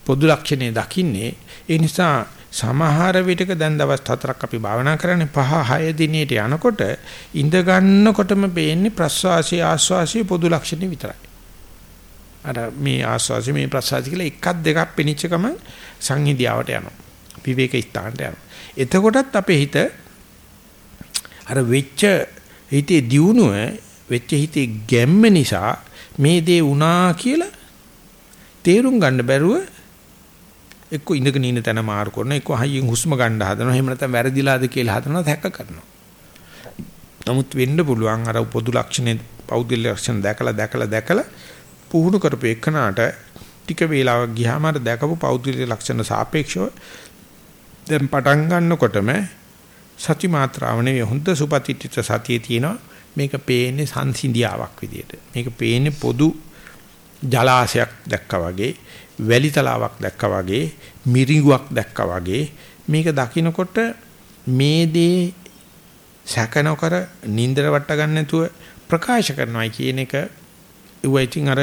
පොදු ලක්ෂණය දකින්නේ ඒ නිසා සමහර විටක දැන් දවස් 4ක් අපි භාවනා කරන්නේ 5 6 දිනේට යනකොට ඉඳ ගන්නකොටම පේන්නේ ප්‍රස්වාසී ආස්වාසී පොදු ලක්ෂණ විතරයි. අර මේ ආස්වාසී මේ ප්‍රස්වාසී කියලා එකක් දෙකක් පෙනිච්ච ගමන් සංහිදියාවට යනවා. විවේක ස්ථානට යනවා. එතකොටත් අපේ හිත අර වෙච්ච හිතේ දියුණුව වෙච්ච හිතේ ගැම්ම නිසා මේ දේ වුණා කියලා තේරුම් ගන්න බැරුව එක්ක ඉඳගෙන ඉන්න තැන මාරු කරන එක්ක හයියෙන් හුස්ම ගන්න හදනවා. එහෙම නැත්නම් වැරදිලාද කියලා හදනවා තැක කරනවා. නමුත් වෙන්න පුළුවන් අර පොදු ලක්ෂණ පෞද්ගලික ලක්ෂණ දැකලා දැකලා දැකලා පුහුණු කරපු එකනට ටික වේලාවක් ගියාම අර දැකපු පෞද්ගලික ලක්ෂණ සාපේක්ෂව දැන් පටන් ගන්නකොටම සති මාත්‍රාව නෙවෙයි හොඳ සුපතිත්‍ිත සතියේ තියෙනවා. මේක පේන්නේ සංසිඳියාවක් විදියට. මේක පේන්නේ පොදු ජලාශයක් දැක්කා වගේ, වැලි තලාවක් දැක්කා වගේ, මිරිඟුවක් දැක්කා වගේ. මේක දකිනකොට මේ දේ සැකනකර නින්දර වට ගන්න නැතුව ප්‍රකාශ කරනවා කියන එක. ඉතින් අර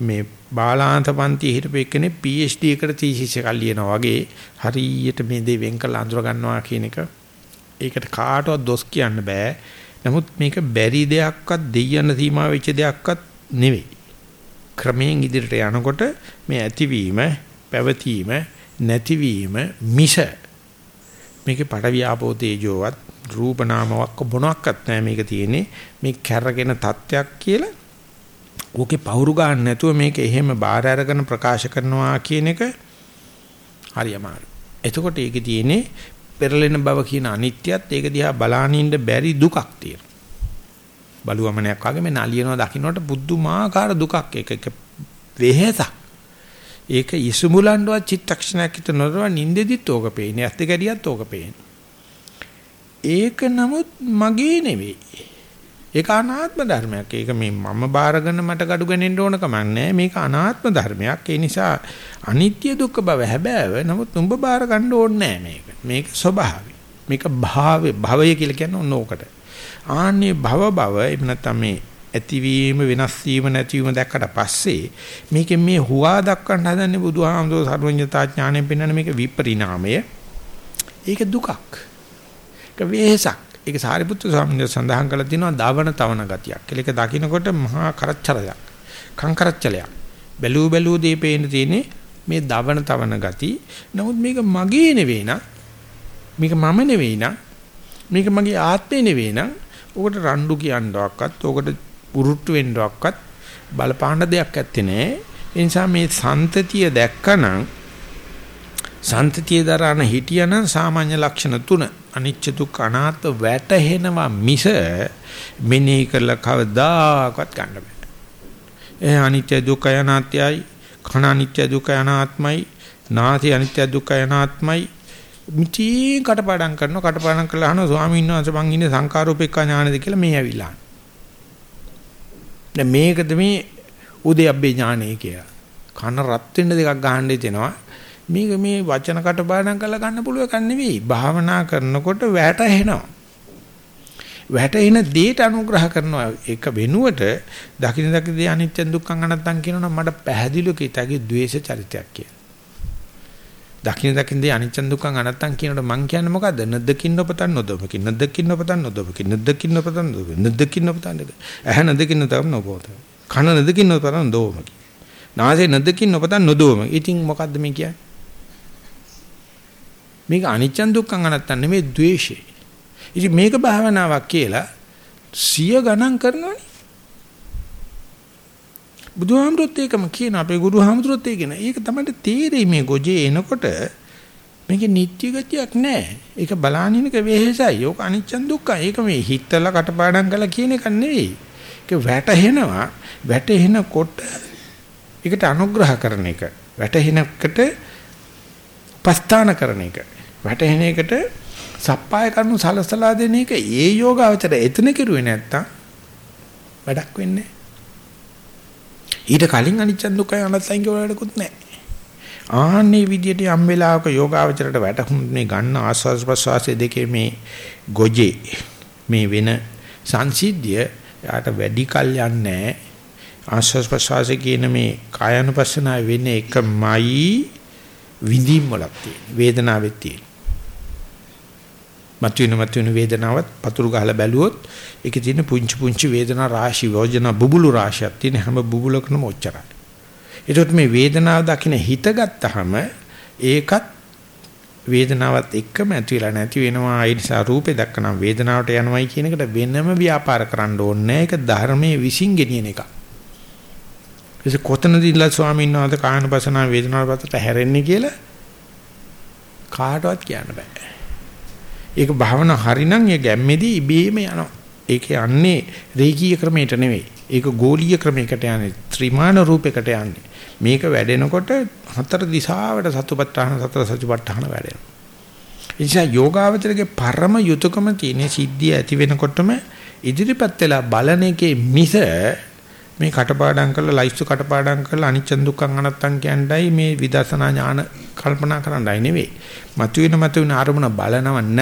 මේ බාලාන්ත පන්තියේ හිටපු එක්කනේ PhD එකට තීසිස් එකක් ලියනවා වගේ හරියට මේ දේ වෙන් කරලා අඳුර ගන්නවා කියන එක. ඒකට කාටවත් දොස් කියන්න බෑ. නමුත් මේක බැරි දෙයක්වත් දෙයයන් සීමා වෙච්ච දෙයක්වත් නෙවෙයි. ක්‍රමයෙන් ඉදිරියට යනකොට මේ ඇතිවීම, පැවතීම, නැතිවීම මිස මේකේ පඩවියාපෝ තේජෝවත් රූප නාමයක් මොනක්වත් නැහැ මේක තියෙන්නේ මේ කැරගෙන තත්යක් කියලා ඕකේ පවුරු ගන්න නැතුව මේක එහෙම බාර අරගෙන ප්‍රකාශ කරනවා කියන එක හරි අමාරු. එතකොට ඒකේ තියෙන්නේ පෙරලෙන බව කියන අනිත්‍යයත් ඒක දිහා බලානින්න බැරි දුකක් තියෙනවා. බලුවමනයක් වගේ මේ නලියනවා දකින්නට බුද්ධමාකාර දුකක් ඒක එක වෙහෙසක්. ඒක ඉසුමුලන්ඩවත් චිත්තක්ෂණයක් හිට නොදව නින්දෙදිත් ඕක පේන්නේ. ඇත්ත ගැඩියත් ඕක පේන්නේ. ඒක නමුත් මගේ නෙවෙයි. ඒක අනාත්ම ධර්මයක්. ඒක මේ මම බාරගෙන මට gadu ගන්නේ ඕන කමක් නැහැ. මේක අනාත්ම ධර්මයක්. ඒ නිසා අනිත්‍ය දුක්ඛ බව හැබෑව. නමුත් උඹ බාර ගන්න ඕනේ මේක. මේක ස්වභාවය. මේක භාවය භවය කියලා කියන්නේ ඔන්න ඕකට. ආන්නේ භව භව එහෙම නැත්නම් මේ ඇතිවීම වෙනස් වීම නැතිවීම දැක්කට පස්සේ මේකෙන් මේ හුවා දක්වන්න හදන්නේ බුදුහාමුදුරුවෝ සර්වඥතා ඥාණයෙන් පෙන්වන මේක විපරිණාමය. ඒක දුකක්. ඒක වෙහසක්. ඒක සාරිපුත්‍ර ස්වාමීන් වහන්සේ සඳහන් කළා තියෙනවා දවන තවන ගතියක්. ඒක දකින්නකොට මහා කරච්චලයක්. කංකරච්චලයක්. බැලූ බැලූ දේ පේන්න තියෙන්නේ මේ දවන තවන ගති. නමුත් මේක මගේ නෙවෙයි නා. මේක මම නෙවෙයි නා. මේක මගේ ආත්මේ නෙවෙයි නා. ඔකට රණ්ඩු කියන්නවක්වත්, ඔකට උරුට්ටු වෙන්නවක්වත් බලපාන දෙයක් ඇත්තේ නෑ. ඒ නිසා මේ සන්තතිය දැක්කනම් සන්තතිය දරාන හිටියනම් සාමාන්‍ය ලක්ෂණ තුන අනිච්ච දුක්ඛ අනාත්ම වැටහෙනවා මිස මෙනෙහි කරලා කවදාකවත් ගන්න බෑ. ඒ අනිත්‍ය දුක්ඛ අනාත්‍යයි, කන අනිත්‍ය දුක්ඛ අනාත්මයි, නාසය අනිත්‍ය දුක්ඛ අනාත්මයි. මිටි කටපාඩම් කරනවා කටපාඩම් කළා අහනවා ස්වාමීන් වහන්සේ මං ඉන්නේ සංකාරෝපේක්ඛා ඥානද කියලා මේ ඇවිල්ලා. දැන් මේකද මේ උදයබ්බේ ඥානෙ කියලා. කන රත් වෙන්න දෙකක් ගහන්න දෙනවා. මේක මේ වචන කටපාඩම් කරලා ගන්න පුළුවන් එකක් නෙවෙයි. භාවනා කරනකොට වැටහෙනවා. වැටෙන දේට අනුග්‍රහ කරනවා ඒක වෙනුවට දකින්න දකිදී අනිත්‍ය දුක්ඛ අනත්තම් කියනනම් මට පැහැදිලිව කීතගේ द्वේෂ චරිතයක් කියලා. දකින්න දකින්නේ අනිත්‍ය දුක්ඛ අනත්තම් කියනකොට මං කියන්නේ මොකද්ද? නද්දකින් නොපතන් නොදොමකින් නද්දකින් නොපතන් නොදොමකින් නද්දකින් නොපතන් නොදොමකින් නද්දකින් නොපතන් ඇහැ නද්දකින් නොතම් නොපොත. කන නද්දකින් නොපතන් නොදොමකින්. නාසය නද්දකින් නොපතන් නොදොම. ඉතින් මොකද්ද මේ කියන්නේ? මේක අනිච්චන් දුක්ඛං අනත්තන් නෙමෙයි ද්වේෂය. ඉතින් මේක භාවනාවක් කියලා සිය ගණන් කරනවනේ. බුදුහාමුදුරුවෝත් ඒකම කියන අපේ ගුරුහාමුදුරුවෝත් ඒකන. ඒක තමයි තේරෙයි මේ ගොජේ එනකොට මේකේ නිත්‍ය ගතියක් නැහැ. ඒක බලානිනක වෙහෙසයි. ඕක අනිච්චන් දුක්ඛ. ඒක මේ හිතලා කටපාඩම් කරලා කියන එක නෙවෙයි. ඒක වැටහෙනවා. වැටෙනකොට ඒකට අනුග්‍රහ කරන එක. වැටෙනකට උපස්ථාන කරන එක. වැටෙන එකට සප්පාය කරනු සලසලා දෙන එක ඒ යෝගාවචර එතන කෙරුවේ නැත්තම් වැඩක් වෙන්නේ ඊට කලින් අනිච්ච දුක්ඛය අනත්තයින් කියවලකුත් නැහැ. ආන්නේ විදියට යම් වෙලාවක යෝගාවචරයට වැටහුම් මේ ගන්න ආස්වාද ප්‍රසවාසයේ දෙකේ මේ ගොජේ මේ වෙන සංසිද්ධිය යාට වැඩි කල් යන්නේ ආස්වාද ප්‍රසවාසයේ කියන මේ කායानुපස්සනාව වෙන්නේ එකමයි විඳීම් වලක් තියෙන වේදනාවෙත් තියෙන මතුවෙන මතුවෙන වේදනාවත් පතුරු ගහලා බැලුවොත් ඒකේ තියෙන පුංචි පුංචි වේදනා රාශි වෝජන බුබුලු රාශියක් තියෙන හැම බුබුලකම ඔච්චරයි ඒකට මේ වේදනාව දකින්න හිත ගත්තාම ඒකත් වේදනාවත් එක්කම ඇති වෙලා නැති වෙනවා ඒ නිසා රූපේ දක්කනම් වේදනාවට යනවයි කියන එකට වෙනම ව්‍යාපාර කරන්න ඕනේ ඒක ධර්මයේ විසින් ගෙනියන එක. ඒක කොතනදීලා ස්වාමීන් වහන්සේ කායනපසනා වේදනාව පැත්තට හැරෙන්නේ කියලා කාටවත් කියන්න බෑ. ඒක භාවනා හරිනම් ඒ ගැම්මේදී ඉබේම යනවා. ඒක යන්නේ රේකී ක්‍රමයට නෙවෙයි. ඒක ගෝලීය ක්‍රමයකට යන්නේ ත්‍රිමාන රූපයකට යන්නේ. මේක වැඩෙනකොට හතර දිශාවට සතුපට්ඨාන සතර සතිපට්ඨාන වැඩෙනවා. ඒ නිසා යෝගාවචරයේ පරම යුතුයකම තියෙන සිද්ධිය ඇති වෙනකොටම ඉදිරිපත් වෙලා බලන එකේ මිස මේ කටපාඩම් කරලා ලයිස්තු කටපාඩම් කරලා අනිච්ච දුක්ඛං අනත්තං කියන්නයි මේ විදර්ශනා ඥාන කල්පනා කරන්නයි නෙවෙයි. මතුවෙන මතුවෙන අරමුණ බලනවන්න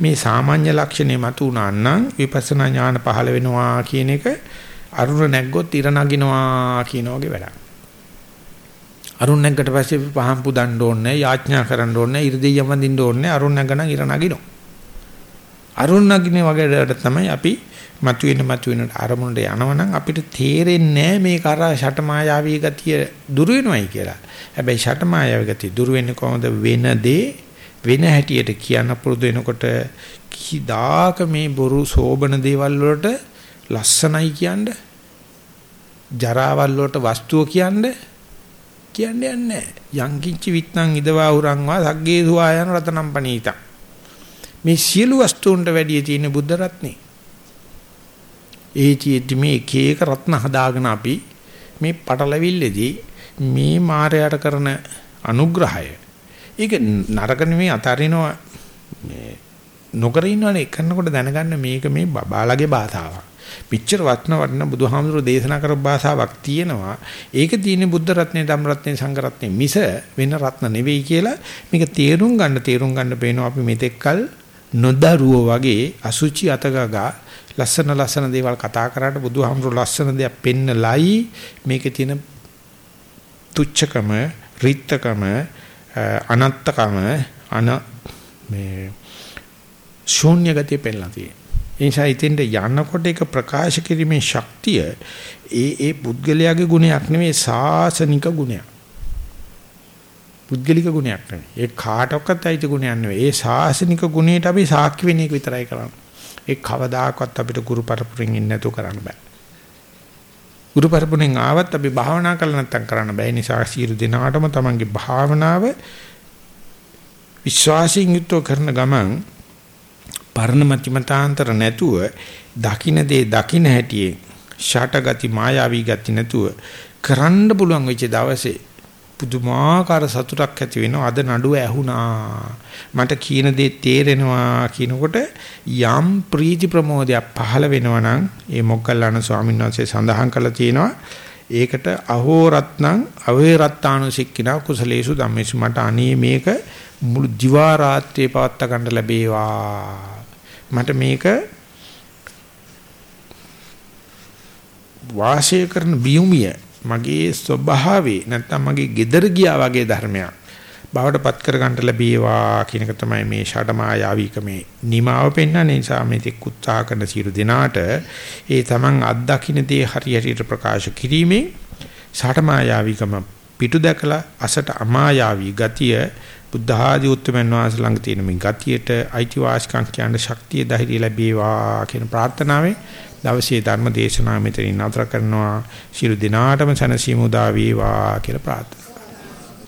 මේ සාමාන්‍ය ලක්ෂණේ මතුණා නම් විපස්සනා ඥාන පහළ වෙනවා කියන එක අරුණ නැග්ගොත් ඉර නගිනවා කියන වගේ වැඩක්. අරුණ නැග්ගට පස්සේ පහන් පුදන්න ඕනේ, යාඥා කරන්න ඕනේ, ඉර්ධිය යමදින්න ඕනේ, අරුණ නැගනම් ඉර නගිනවා. අරුණ නගිනේ වගේ තමයි අපි මතුවෙන මතුවෙන අරමුණට යනවනම් අපිට තේරෙන්නේ මේ කරා ෂටමායාවී ගතිය දුර වෙනවයි කියලා. හැබැයි ෂටමායාවී ගතිය දුර වෙන්නේ කොහොමද වෙන දේ වෙන හැටියට කියන්න පුරුදු වෙනකොට කිදාක මේ බොරු සෝබන දේවල් වලට ලස්සනයි කියන්නේ ජරාවල් වලට වස්තුව කියන්නේ කියන්නේ නැහැ. යංකිච්ච විත්නම් ඉදවා උරන්වා සග්ගේ සුවායන රතනම් පනීත. මේ සියලු වස්තුන්ට වැඩිය තියෙන බුද්ධ රත්නේ. ඒ චීති මේ එක එක රත්න හදාගෙන අපි මේ පටලවිල්ලේදී මේ මායයට කරන අනුග්‍රහය ඒක නරක නෙමෙයි අතාරිනවා. මේ නොකර ඉන්නවනේ කරනකොට දැනගන්න මේක මේ බබාලගේ භාෂාවක්. පිච්චර වටන වටන බුදුහාමුදුරෝ දේශනා කරපු භාෂාවක් තියෙනවා. ඒක තියෙන්නේ බුද්ධ රත්නේ, ධම්ම රත්නේ, සංඝ රත්නේ මිස වෙන රත්න නෙවෙයි කියලා මේක තේරුම් ගන්න තේරුම් ගන්න පේනවා. අපි මෙතෙක්කල් නොදරුවෝ වගේ අසුචි අතගගා ලස්සන ලස්සන දේවල් කතා කරාට බුදුහාමුදුරෝ ලස්සන දෙයක් පෙන්නලයි. මේකේ තියෙන තුච්චකම, රිත්තකම, අනත්තකම අන මේ ශූන්‍ය ගතිය පෙන්නලා තියෙනවා. ඒ නිසා ඉතින්ද යනකොට ඒක ප්‍රකාශ කිරීමේ ශක්තිය ඒ ඒ පුද්ගලයාගේ ගුණයක් නෙවෙයි සාසනික ගුණයක්. පුද්ගලික ගුණයක් නෙවෙයි. ඒ කාටවත් අයිති ගුණයක් නෙවෙයි. ඒ සාසනික ගුණයට අපි සාක්ෂි වෙන එක විතරයි කරන්නේ. ඒ කවදාකවත් අපිට ගුරු පරපුරින් ඉන්න නැතුව කරන්න බෑ. ගුරු පරපුරින් ආවත් අපි භාවනා කළා නැත්නම් කරන්න බෑ. නිසා සියලු දිනාටම තමන්ගේ භාවනාව විශ්වාසයෙන් යුක්තව කරන ගමන් පරණ මතිමතාන්තර නැතුව දකින්න දේ දකින්න හැටියේ ෂටගති මායාවී ගති නැතුව කරන්න පුළුවන් වෙච්ච දවසේ පුදුමාකාර සතුටක් ඇති වෙනවා. අද නඩුව ඇහුණා. මට කියන දේ තේරෙනවා කියනකොට යම් ප්‍රීති ප්‍රමෝදයක් පහළ වෙනවා නම් ඒ මොග්ගල්ලාන ස්වාමීන් වහන්සේ සඳහන් කළා තියෙනවා. ඒකට අහෝ රත්නං අවේ රත්තානුසික්කිනා කුසලේසු ධම්මේසු. මට අනේ මේක මුළු දිවා රාත්‍රියේ පවත්වා ගන්න ලැබේවා. මට මේක වාසය කරන බියුමිය මගේ ස්වභාවේ නැත්තම් මගේ gedara ගියා වගේ ධර්මයක් බවට පත් කර ගන්නට ලැබේවා කියන එක තමයි මේ ෂඩමායාවිකමේ නිමාව පෙන්වන්නේ. නිසා මේ තික් උත්සාහ කරන සියලු දෙනාට ඒ තමන් අත්දකින්න දේ හරියට ප්‍රකාශ කිරීමෙන් ෂඩමායාවිකම පිටු දැකලා අසට අමායාවී ගතිය බුද්ධ ආදී උත්තරමන් වහන්සේ ළඟ තියෙන මේ ගතියට අයිතිවාසිකම් කියන ශක්තිය ධෛර්යය ලැබේවා කියන ප්‍රාර්ථනාවෙන් දවසේ ධර්ම දේශනාව මෙතනින් නතර කරනවා. ශිරු දිනාටම සනසීමු දා වේවා කියලා ප්‍රාර්ථනා